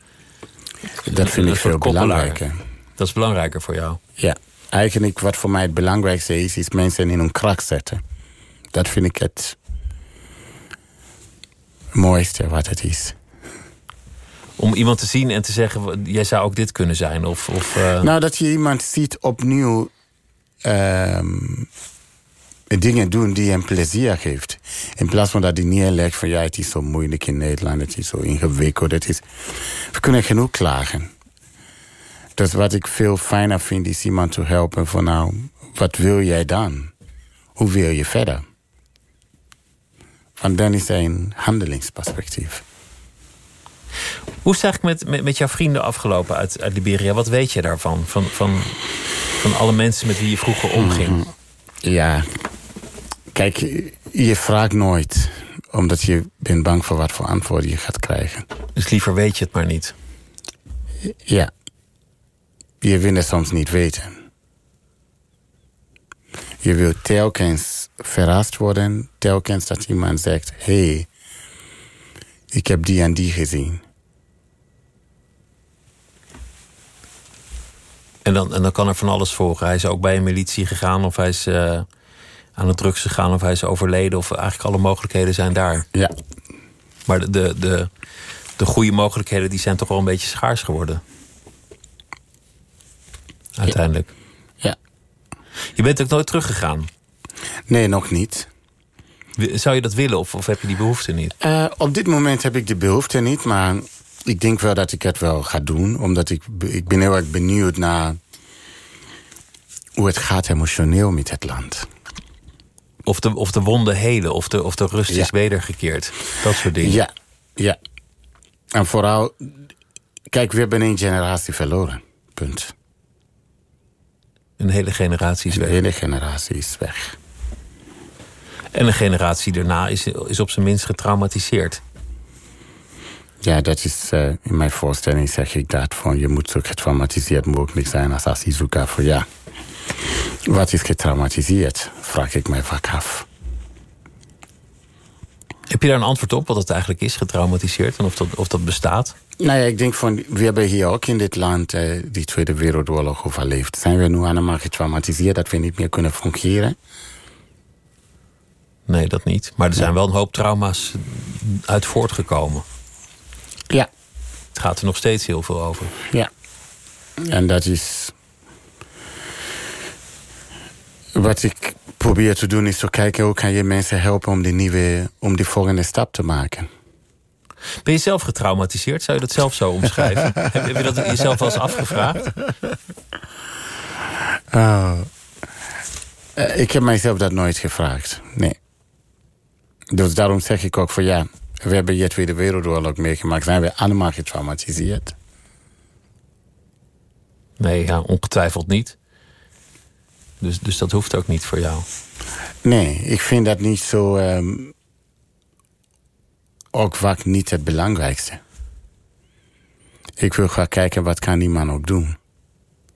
Dat vind ik veel belangrijker. Dat is belangrijker voor jou. Ja, eigenlijk wat voor mij het belangrijkste is, is mensen in hun kracht zetten. Dat vind ik het mooiste wat het is. Om iemand te zien en te zeggen, jij zou ook dit kunnen zijn. Of, of, eh, Nou, dat je iemand ziet opnieuw ehm, dingen doen die hem plezier geeft. In plaats van dat hij neerlegt van ja, het is zo moeilijk in Nederland, het is zo ingewikkeld. Het is... We kunnen genoeg klagen. Dus wat ik veel fijner vind, is iemand te helpen van nou, wat wil jij dan? Hoe wil je verder? Want dan is er een handelingsperspectief. Hoe is het eigenlijk met, met, met jouw vrienden afgelopen uit, uit Liberia? Wat weet je daarvan? Van, van, van alle mensen met wie je vroeger omging? Ja, kijk, je vraagt nooit, omdat je bent bang voor wat voor antwoorden je gaat krijgen. Dus liever weet je het maar niet. Ja, je wil het soms niet weten. Je wil telkens verrast worden, telkens dat iemand zegt: hé, hey, ik heb die en die gezien. En dan, en dan kan er van alles volgen. Hij is ook bij een militie gegaan, of hij is eh, aan het drugs gegaan, of hij is overleden, of eigenlijk alle mogelijkheden zijn daar. Ja, Maar de, de, de, de goede mogelijkheden die zijn toch wel een beetje schaars geworden. Uiteindelijk. ja. Je bent ook nooit teruggegaan. Nee, nog niet. Zou je dat willen of, of heb je die behoefte niet? Eh, op dit moment heb ik de behoefte niet, maar ik denk wel dat ik het wel ga doen. Omdat ik, ik ben heel erg benieuwd naar hoe het gaat emotioneel met het land. Of de, of de wonden helen, of de, of de rust Ja. is wedergekeerd. Dat soort dingen. Ja, ja. En vooral, kijk, we hebben één generatie verloren. Punt. Een hele generatie is weg. hele generatie is weg. En een generatie daarna is, is op zijn minst getraumatiseerd. Ja, dat is eh, in mijn voorstelling zeg ik dat van je moet zo getraumatiseerd mogelijk zijn als Asizuka voor ja. Wat is getraumatiseerd? Vraag ik mij vaak af. Heb je daar een antwoord op wat het eigenlijk is, getraumatiseerd? En of dat, of dat bestaat? Nou ja, ik denk van, we hebben hier ook in dit land eh, die Tweede Wereldoorlog overleefd. Zijn we nu allemaal getraumatiseerd dat we niet meer kunnen fungeren? Nee, dat niet. Maar er zijn wel een hoop trauma's uit voortgekomen. Ja. Het gaat er nog steeds heel veel over. Ja. En dat is. Wat ik probeer te doen is te kijken hoe kan je mensen helpen om die nieuwe, om die volgende stap te maken. Ben je zelf getraumatiseerd? Zou je dat zelf zo omschrijven? heb, heb je dat jezelf wel eens afgevraagd? Oh. Eh, ik heb mijzelf dat nooit gevraagd. Nee. Dus daarom zeg ik ook van ja, we hebben je Tweede Wereldoorlog meegemaakt. Zijn we allemaal getraumatiseerd? Nee, ja, ongetwijfeld niet. Dus, dus dat hoeft ook niet voor jou. Nee, ik vind dat niet zo. ehm, ook vaak niet het belangrijkste. Ik wil graag kijken wat kan iemand ook doen.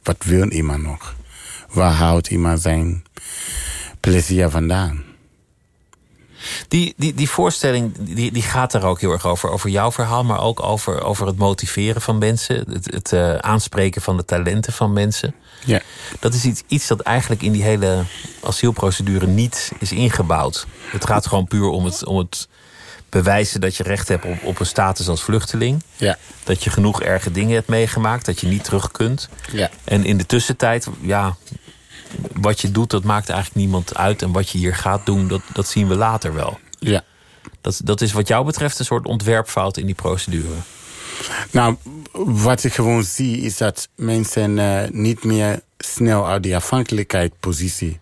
Wat wil iemand nog? Waar houdt iemand zijn plezier vandaan? Die, die, die voorstelling die, die gaat er ook heel erg over. Over jouw verhaal, maar ook over, over het motiveren van mensen. Het, het eh, aanspreken van de talenten van mensen. Ja. Dat is iets, iets dat eigenlijk in die hele asielprocedure niet is ingebouwd. Het gaat gewoon puur om het, om het bewijzen dat je recht hebt op, op een status als vluchteling. Ja. Dat je genoeg erge dingen hebt meegemaakt, dat je niet terug kunt. Ja. En in de tussentijd, ja, wat je doet, dat maakt eigenlijk niemand uit. En wat je hier gaat doen, dat, dat zien we later wel. Ja. Dat, dat is wat jou betreft een soort ontwerpfout in die procedure. Nou, wat ik gewoon zie is dat mensen eh, niet meer snel uit die afhankelijkheidspositie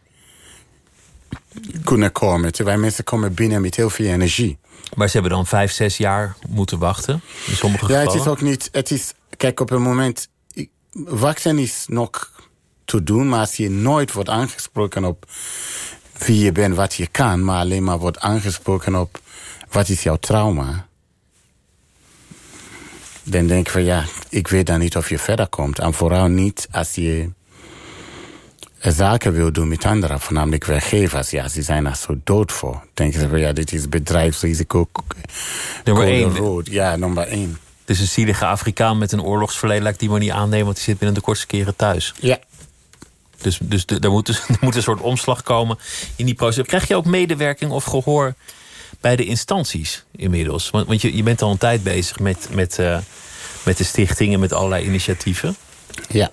kunnen komen. Terwijl mensen komen binnen met heel veel energie. Maar ze hebben dan vijf, zes jaar moeten wachten. In sommige Ja, het gevallen. is ook niet. Het is, kijk, op een moment. Wachten is nog te doen, maar als je nooit wordt aangesproken op wie je bent, wat je kan, maar alleen maar wordt aangesproken op wat is jouw trauma. Dan denk ik van ja, ik weet dan niet of je verder komt. En vooral niet als je zaken wil doen met anderen, voornamelijk werkgevers, ja, ze zijn er zo dood voor. Denken ze van ja, dit is bedrijfsrisico. Nummer één. rood. Ja, nummer één. Dus een zielige Afrikaan met een oorlogsverleden laat ik die maar niet aannemen, want die zit binnen de kortste keren thuis. Ja. Dus, dus de- er, moet, dus- er moet een soort omslag komen in die proces. Krijg je ook medewerking of gehoor bij de instanties inmiddels? Want, want je, je bent al een tijd bezig met, met, eh, met de stichtingen, met allerlei initiatieven. Ja.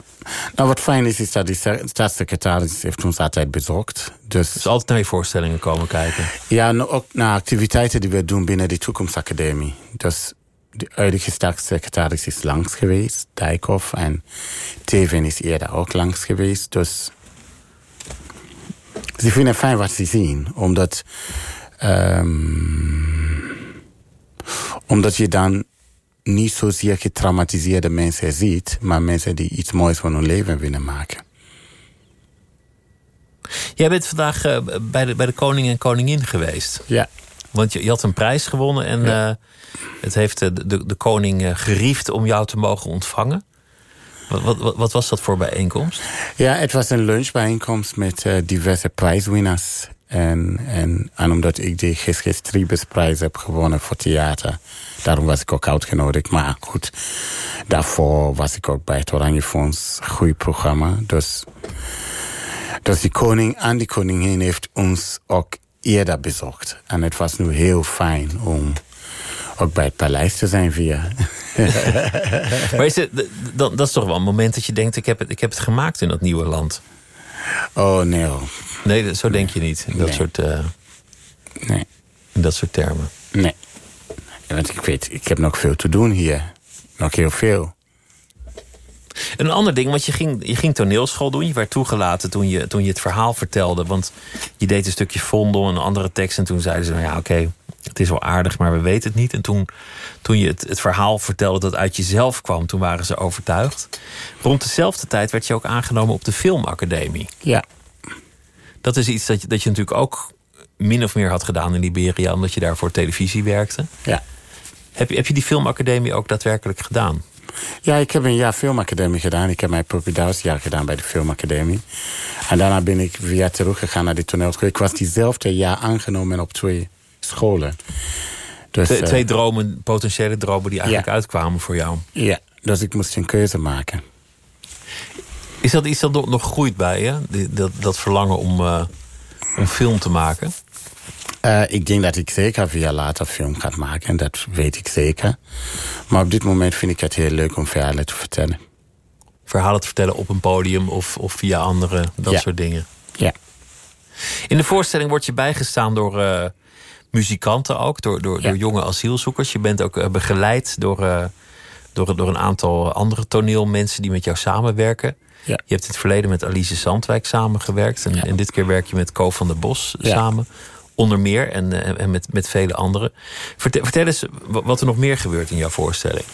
Nou, wat fijn is, is dat die se- staatssecretaris heeft ons altijd bezocht. Dus Dus altijd naar je voorstellingen komen kijken. ja, nou, ook naar activiteiten die we doen binnen de Toekomstacademie. Dus de huidige staatssecretaris is langs geweest, Dijkhoff. En Teven is eerder ook langs geweest. Dus ze vinden fijn wat ze zien. Omdat, ehm, omdat je dan niet zozeer getraumatiseerde mensen ziet, maar mensen die iets moois van hun leven willen maken. Jij bent vandaag eh, bij, de, bij de koning en koningin geweest. Ja. Want je, je had een prijs gewonnen en Ja. eh, het heeft de, de, koning eh, geriefd om jou te mogen ontvangen. Wat, wat, wat, was dat voor bijeenkomst? Ja, het was een lunchbijeenkomst met eh, diverse prijswinnaars. En, en, en omdat ik de Gisgis Tribus-prijs heb gewonnen voor theater... daarom was ik ook uitgenodigd. Maar goed, daarvoor was ik ook bij het Oranje Fonds. Goed programma. Dus, dus die koning en die koningin heeft ons ook eerder bezocht. En het was nu heel fijn om ook bij het paleis te zijn via... Maar is het, dat, dat is toch wel een moment dat je denkt: ik heb, het, ik heb het gemaakt in dat nieuwe land. Oh nee, hoor. Nee, dat- zo denk je niet. In dat, Nee. soort, eh, nee. in dat soort termen. Nee. Want ik weet, ik heb nog veel te doen hier. Nog heel veel. Een ander ding, want je ging, je ging toneelschool doen. Je werd toegelaten toen je, toen je het verhaal vertelde. Want je deed een stukje vondel, een andere tekst. En toen zeiden ze: Nou ja, oké, het is wel aardig, maar we weten het niet. En toen, toen je het, het verhaal vertelde dat uit jezelf kwam, toen waren ze overtuigd. Rond dezelfde tijd werd je ook aangenomen op de Filmacademie. Ja. Dat is iets dat je, dat je natuurlijk ook min of meer had gedaan in Liberia, omdat je daar voor televisie werkte. Ja. Heb je, heb je die Filmacademie ook daadwerkelijk gedaan? Ja, ik heb een jaar filmacademie gedaan. Ik heb mijn jaar gedaan bij de filmacademie. En daarna ben ik weer teruggegaan naar de toneelschool. Ik was diezelfde jaar aangenomen op twee scholen. Dus, Twee, eh, twee dromen, potentiële dromen die eigenlijk Ja. uitkwamen voor jou. Ja, dus ik moest een keuze maken. Is dat iets dat nog- groeit bij je? Dat, dat verlangen om, om film te maken? Eh, ik denk dat ik zeker via later film ga maken. Dat weet ik zeker. Maar op dit moment vind ik het heel leuk om verhalen te vertellen. Verhalen te vertellen op een podium of, of via anderen, dat Ja. soort dingen. Ja. In de voorstelling word je bijgestaan door muzikanten ook, door, door, Ja. door jonge asielzoekers. Je bent ook eh, begeleid door, eh, door, door een aantal andere toneelmensen die met jou samenwerken. Ja. Je hebt in het verleden met Alice Zandwijk samengewerkt. En, Ja. en dit keer werk je met Co van der Bos Ja. samen. Onder meer en, eh, en met, met vele anderen. Vertel, vertel eens wa- wat er nog meer gebeurt in jouw voorstelling.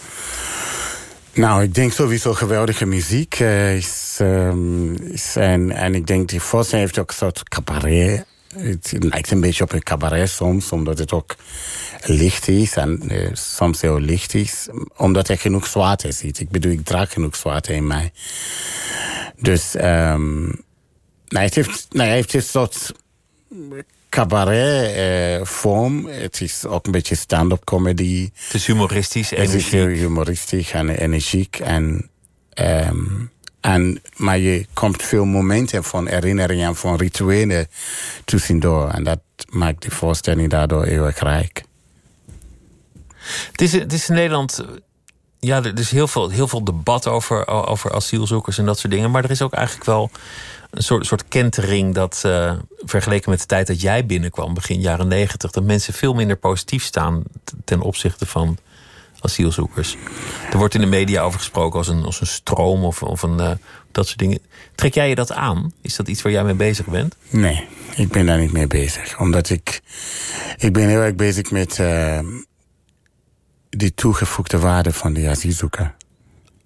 Nou, ik denk sowieso geweldige muziek. eh, is, ehm, is, en, en ik denk die voorstelling heeft ook een soort cabaret. Het lijkt een beetje op een cabaret soms, omdat het ook licht is. En eh, soms heel licht is. Omdat er genoeg zwaarte zit. Ik bedoel, ik draag genoeg zwaarte in mij. Dus, ehm nou, het heeft, nou, het heeft een soort cabaret eh, vorm. Het is ook een beetje stand-up comedy. Het is humoristisch, Het is energiek. heel humoristisch en energiek. En, ehm, en, maar je komt veel momenten van herinneringen en van rituelen tussendoor. En dat maakt de voorstelling daardoor erg rijk. Het is, het is in Nederland. Ja, er is heel veel, heel veel debat over, over asielzoekers en dat soort dingen. Maar er is ook eigenlijk wel een soort, soort kentering dat, eh, vergeleken met de tijd dat jij binnenkwam, begin jaren negentig, dat mensen veel minder positief staan ten opzichte van asielzoekers. Er wordt in de media over gesproken als een, als een stroom of, of een, eh, dat soort dingen. Trek jij je dat aan? Is dat iets waar jij mee bezig bent? Nee, ik ben daar niet mee bezig. Omdat ik, ik ben heel erg bezig met uh, die toegevoegde waarde van die asielzoeker.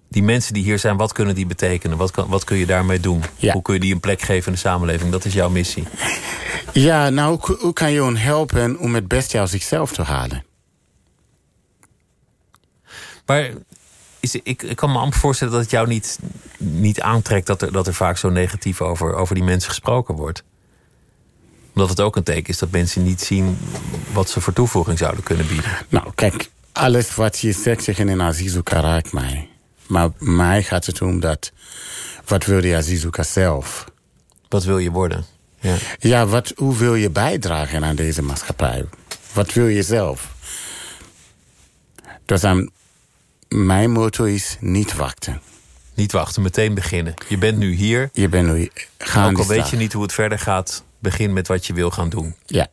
Die mensen die hier zijn, wat kunnen die betekenen? Wat, kan, wat kun je daarmee doen? Ja. Hoe kun je die een plek geven in de samenleving? Dat is jouw missie. Ja, nou, hoe, hoe kan je hen helpen om het beste uit zichzelf te halen? Maar is, ik, ik kan me amper voorstellen dat het jou niet, niet aantrekt dat er, dat er vaak zo negatief over, over die mensen gesproken wordt. Omdat het ook een teken is dat mensen niet zien wat ze voor toevoeging zouden kunnen bieden. Nou, kijk, alles wat je zegt tegen een Azizuka raakt mij. Maar mij gaat het om dat... Wat wil die Azizuka zelf? Wat wil je worden? Ja, ja wat, hoe wil je bijdragen aan deze maatschappij? Wat wil je zelf? Dus dan, mijn motto is niet wachten. Niet wachten, meteen beginnen. Je bent nu hier. Je bent nu... Gaan Ook al weet je niet hoe het verder gaat, begin met wat je wil gaan doen. Ja.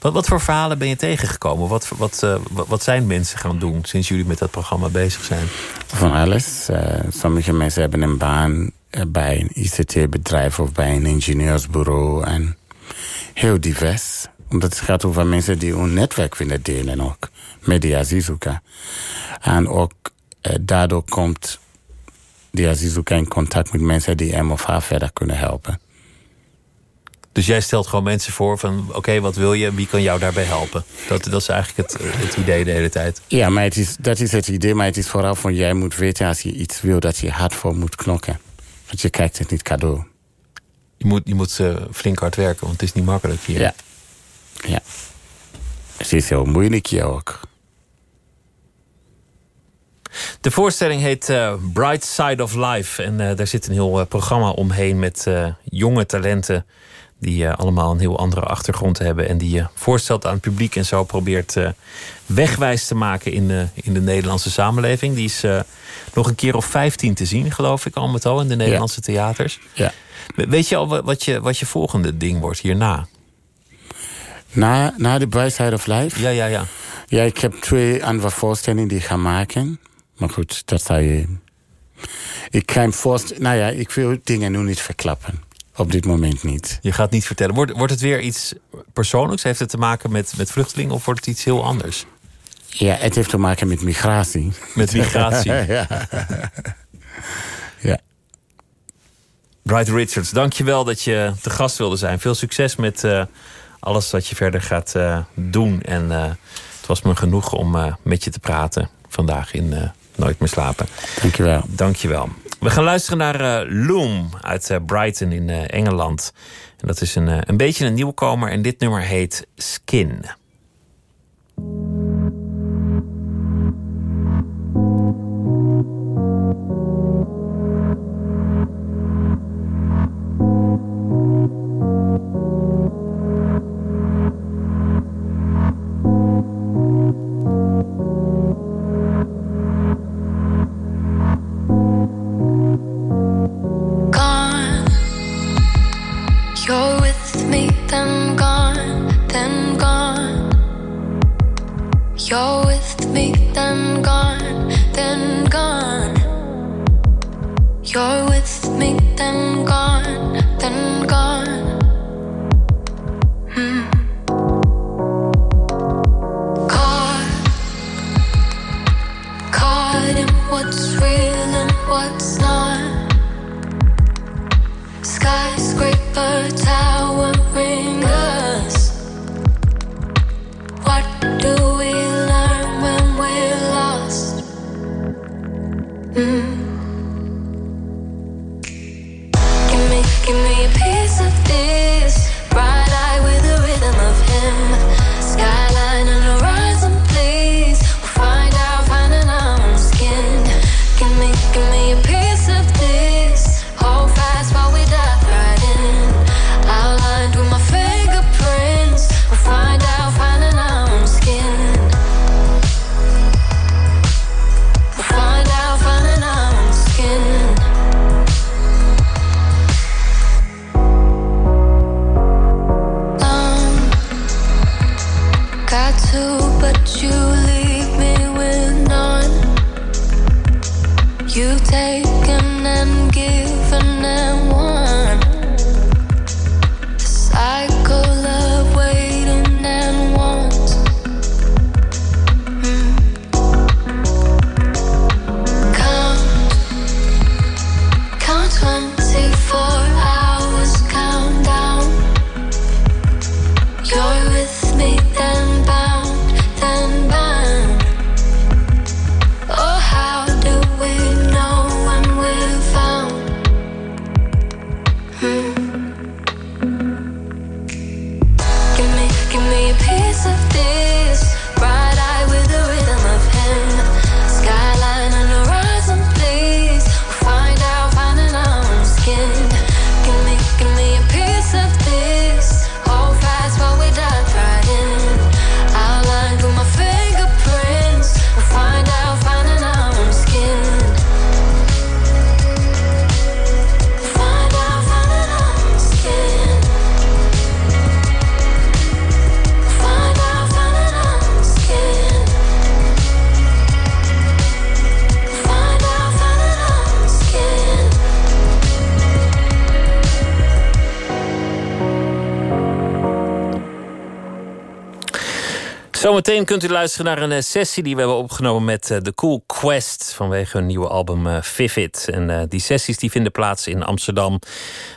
Wat, wat voor verhalen ben je tegengekomen? Wat, wat, uh, wat zijn mensen gaan doen sinds jullie met dat programma bezig zijn? Van alles. Uh, sommige mensen hebben een baan uh, bij een ICT-bedrijf of bij een ingenieursbureau. En heel divers. Omdat het gaat over mensen die hun netwerk willen delen ook. Azizuka. En ook daardoor komt die Azizuka in contact met mensen die hem of haar verder kunnen helpen. Dus jij stelt gewoon mensen voor van... oké, wat wil je wie kan jou daarbij helpen? Dat, dat is eigenlijk het, het idee de hele tijd. Ja, maar het is, dat is het idee. Maar het is vooral van jij moet weten als je iets wil... dat je hard voor moet knokken. Want je kijkt het niet cadeau. Je moet, je moet uh, flink hard werken, want het is niet makkelijk hier. Ja. Ja. Het is heel moeilijk ook. De voorstelling heet uh, Bright Side of Life. En uh, daar zit een heel uh, programma omheen met jonge talenten die allemaal een heel andere achtergrond hebben. En die je voorstelt aan het publiek en zo probeert wegwijs te maken in de, in de Nederlandse samenleving. Die is nog een keer of vijftien te zien, geloof ik, al met al in de Nederlandse ja. theaters. Ja. Weet je al wat je, wat je volgende ding wordt hierna? Na, na de Bright Side of Life? Ja, ja, ja. Ja, ik heb twee andere voorstellingen die ik ga maken. Maar goed, dat zou je. Ik kan voorstellen. Nou ja, ik wil dingen nu niet verklappen. Op dit moment niet. Je gaat niet vertellen. Wordt, wordt het weer iets persoonlijks? Heeft het te maken met, met vluchtelingen of wordt het iets heel anders? Ja, het heeft te maken met migratie. Met migratie? ja. ja. Bright Richards, dankjewel dat je te gast wilde zijn. Veel succes met uh, alles wat je verder gaat uh, doen. En uh, het was me genoeg om met je te praten vandaag in Nooit meer slapen. Dankjewel. Dankjewel. We gaan luisteren naar Loom uit Brighton in Engeland. En dat is een, een beetje een nieuwkomer en dit nummer heet Skin. Zometeen kunt u luisteren naar een eh, sessie die we hebben opgenomen met uh, The Cool Quest vanwege hun nieuwe album uh, Vivid. En die sessies die vinden plaats in Amsterdam.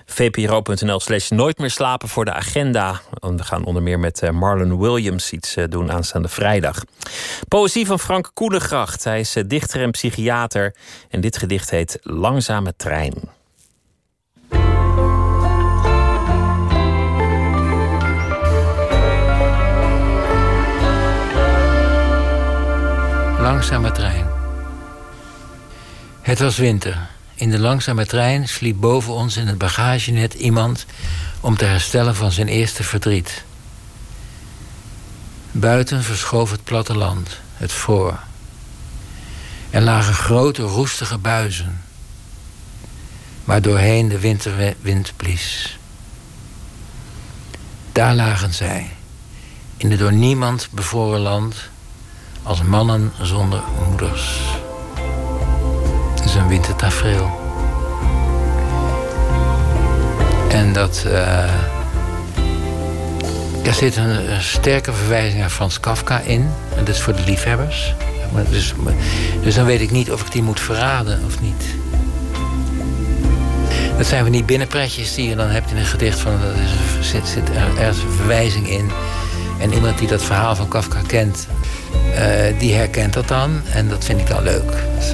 vpro.nl slash nooit meer slapen voor de agenda. En we gaan onder meer met Marlon Williams iets doen aanstaande vrijdag. Poëzie van Frank Koenegracht. Hij is dichter en psychiater. En dit gedicht heet Langzame Trein. Langzame trein. Het was winter. In de langzame trein sliep boven ons in het bagagenet iemand om te herstellen van zijn eerste verdriet. Buiten verschoof het platteland, het voor. Er lagen grote roestige buizen, waar doorheen de winterwind blies. Daar lagen zij, in het door niemand bevroren land als mannen zonder moeders. Het is een wintertafereel. En dat... Uh, er zit een, sterke verwijzing naar Frans Kafka in. En dat is voor de liefhebbers. Dus, dus dan weet ik niet of ik die moet verraden of niet. Dat zijn we niet binnenpretjes die je dan hebt in een gedicht van... Er zit, zit er, er een verwijzing in. En iemand die dat verhaal van Kafka kent... Uh, die herkent dat dan en dat vind ik dan leuk.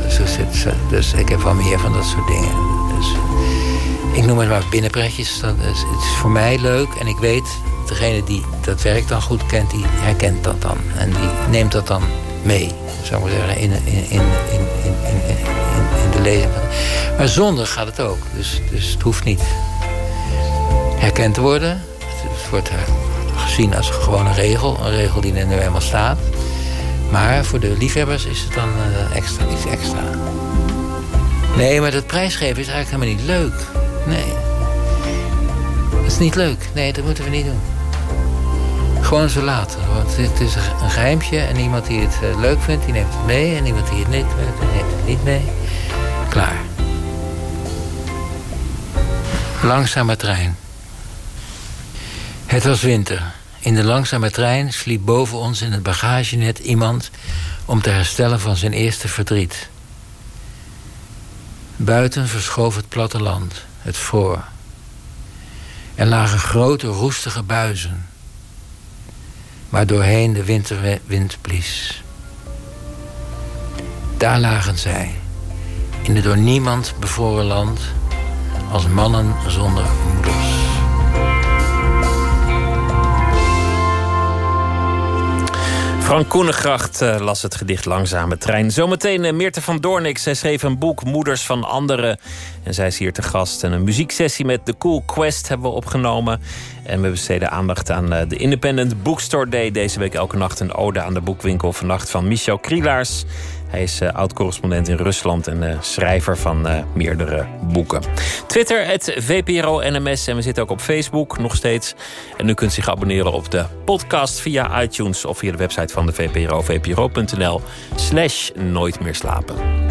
Zo, zit ze. Dus ik heb wel meer van dat soort dingen. Dus, ik noem het maar binnenpretjes. Dat is, het is voor mij leuk en ik weet, degene die dat werk dan goed kent, die herkent dat dan. En die neemt dat dan mee, zou ik maar zeggen, in, in, in, in, de lezing. Maar zonder gaat het ook. Dus, dus het hoeft niet herkend te worden. Het wordt gezien als gewoon een regel. Een regel die er nu helemaal staat. Maar voor de liefhebbers is het dan uh, extra, iets extra. Nee, maar dat prijsgeven is eigenlijk helemaal niet leuk. Nee. Dat is niet leuk. Nee, dat moeten we niet doen. Gewoon zo laten. Want het is een geheimtje. En iemand die het uh, leuk vindt, die neemt het mee. En iemand die het niet vindt, neemt het niet mee. Klaar. Langzame trein. Het was winter. In de langzame trein sliep boven ons in het bagagenet iemand om te herstellen van zijn eerste verdriet. Buiten verschoof het platteland, het voor. Er lagen grote roestige buizen, waar doorheen de winterwind blies. Daar lagen zij, in het door niemand bevroren land, als mannen zonder moeders. Frank Koenegracht uh, las het gedicht Langzame Trein. Zometeen uh, Meerte van Doornik. Zij schreef een boek Moeders van Anderen. En zij is hier te gast. En een muzieksessie met The Cool Quest hebben we opgenomen. En we besteden aandacht aan uh, de Independent Bookstore Day. Deze week elke nacht een ode aan de boekwinkel vannacht van Michel Krielaars. Hij is uh, oud-correspondent in Rusland en uh, schrijver van uh, meerdere boeken. Twitter, het VPRO-NMS. En we zitten ook op Facebook nog steeds. En u kunt zich abonneren op de podcast via iTunes... of via de website van de VPRO, vpro.nl slash nooit meer slapen.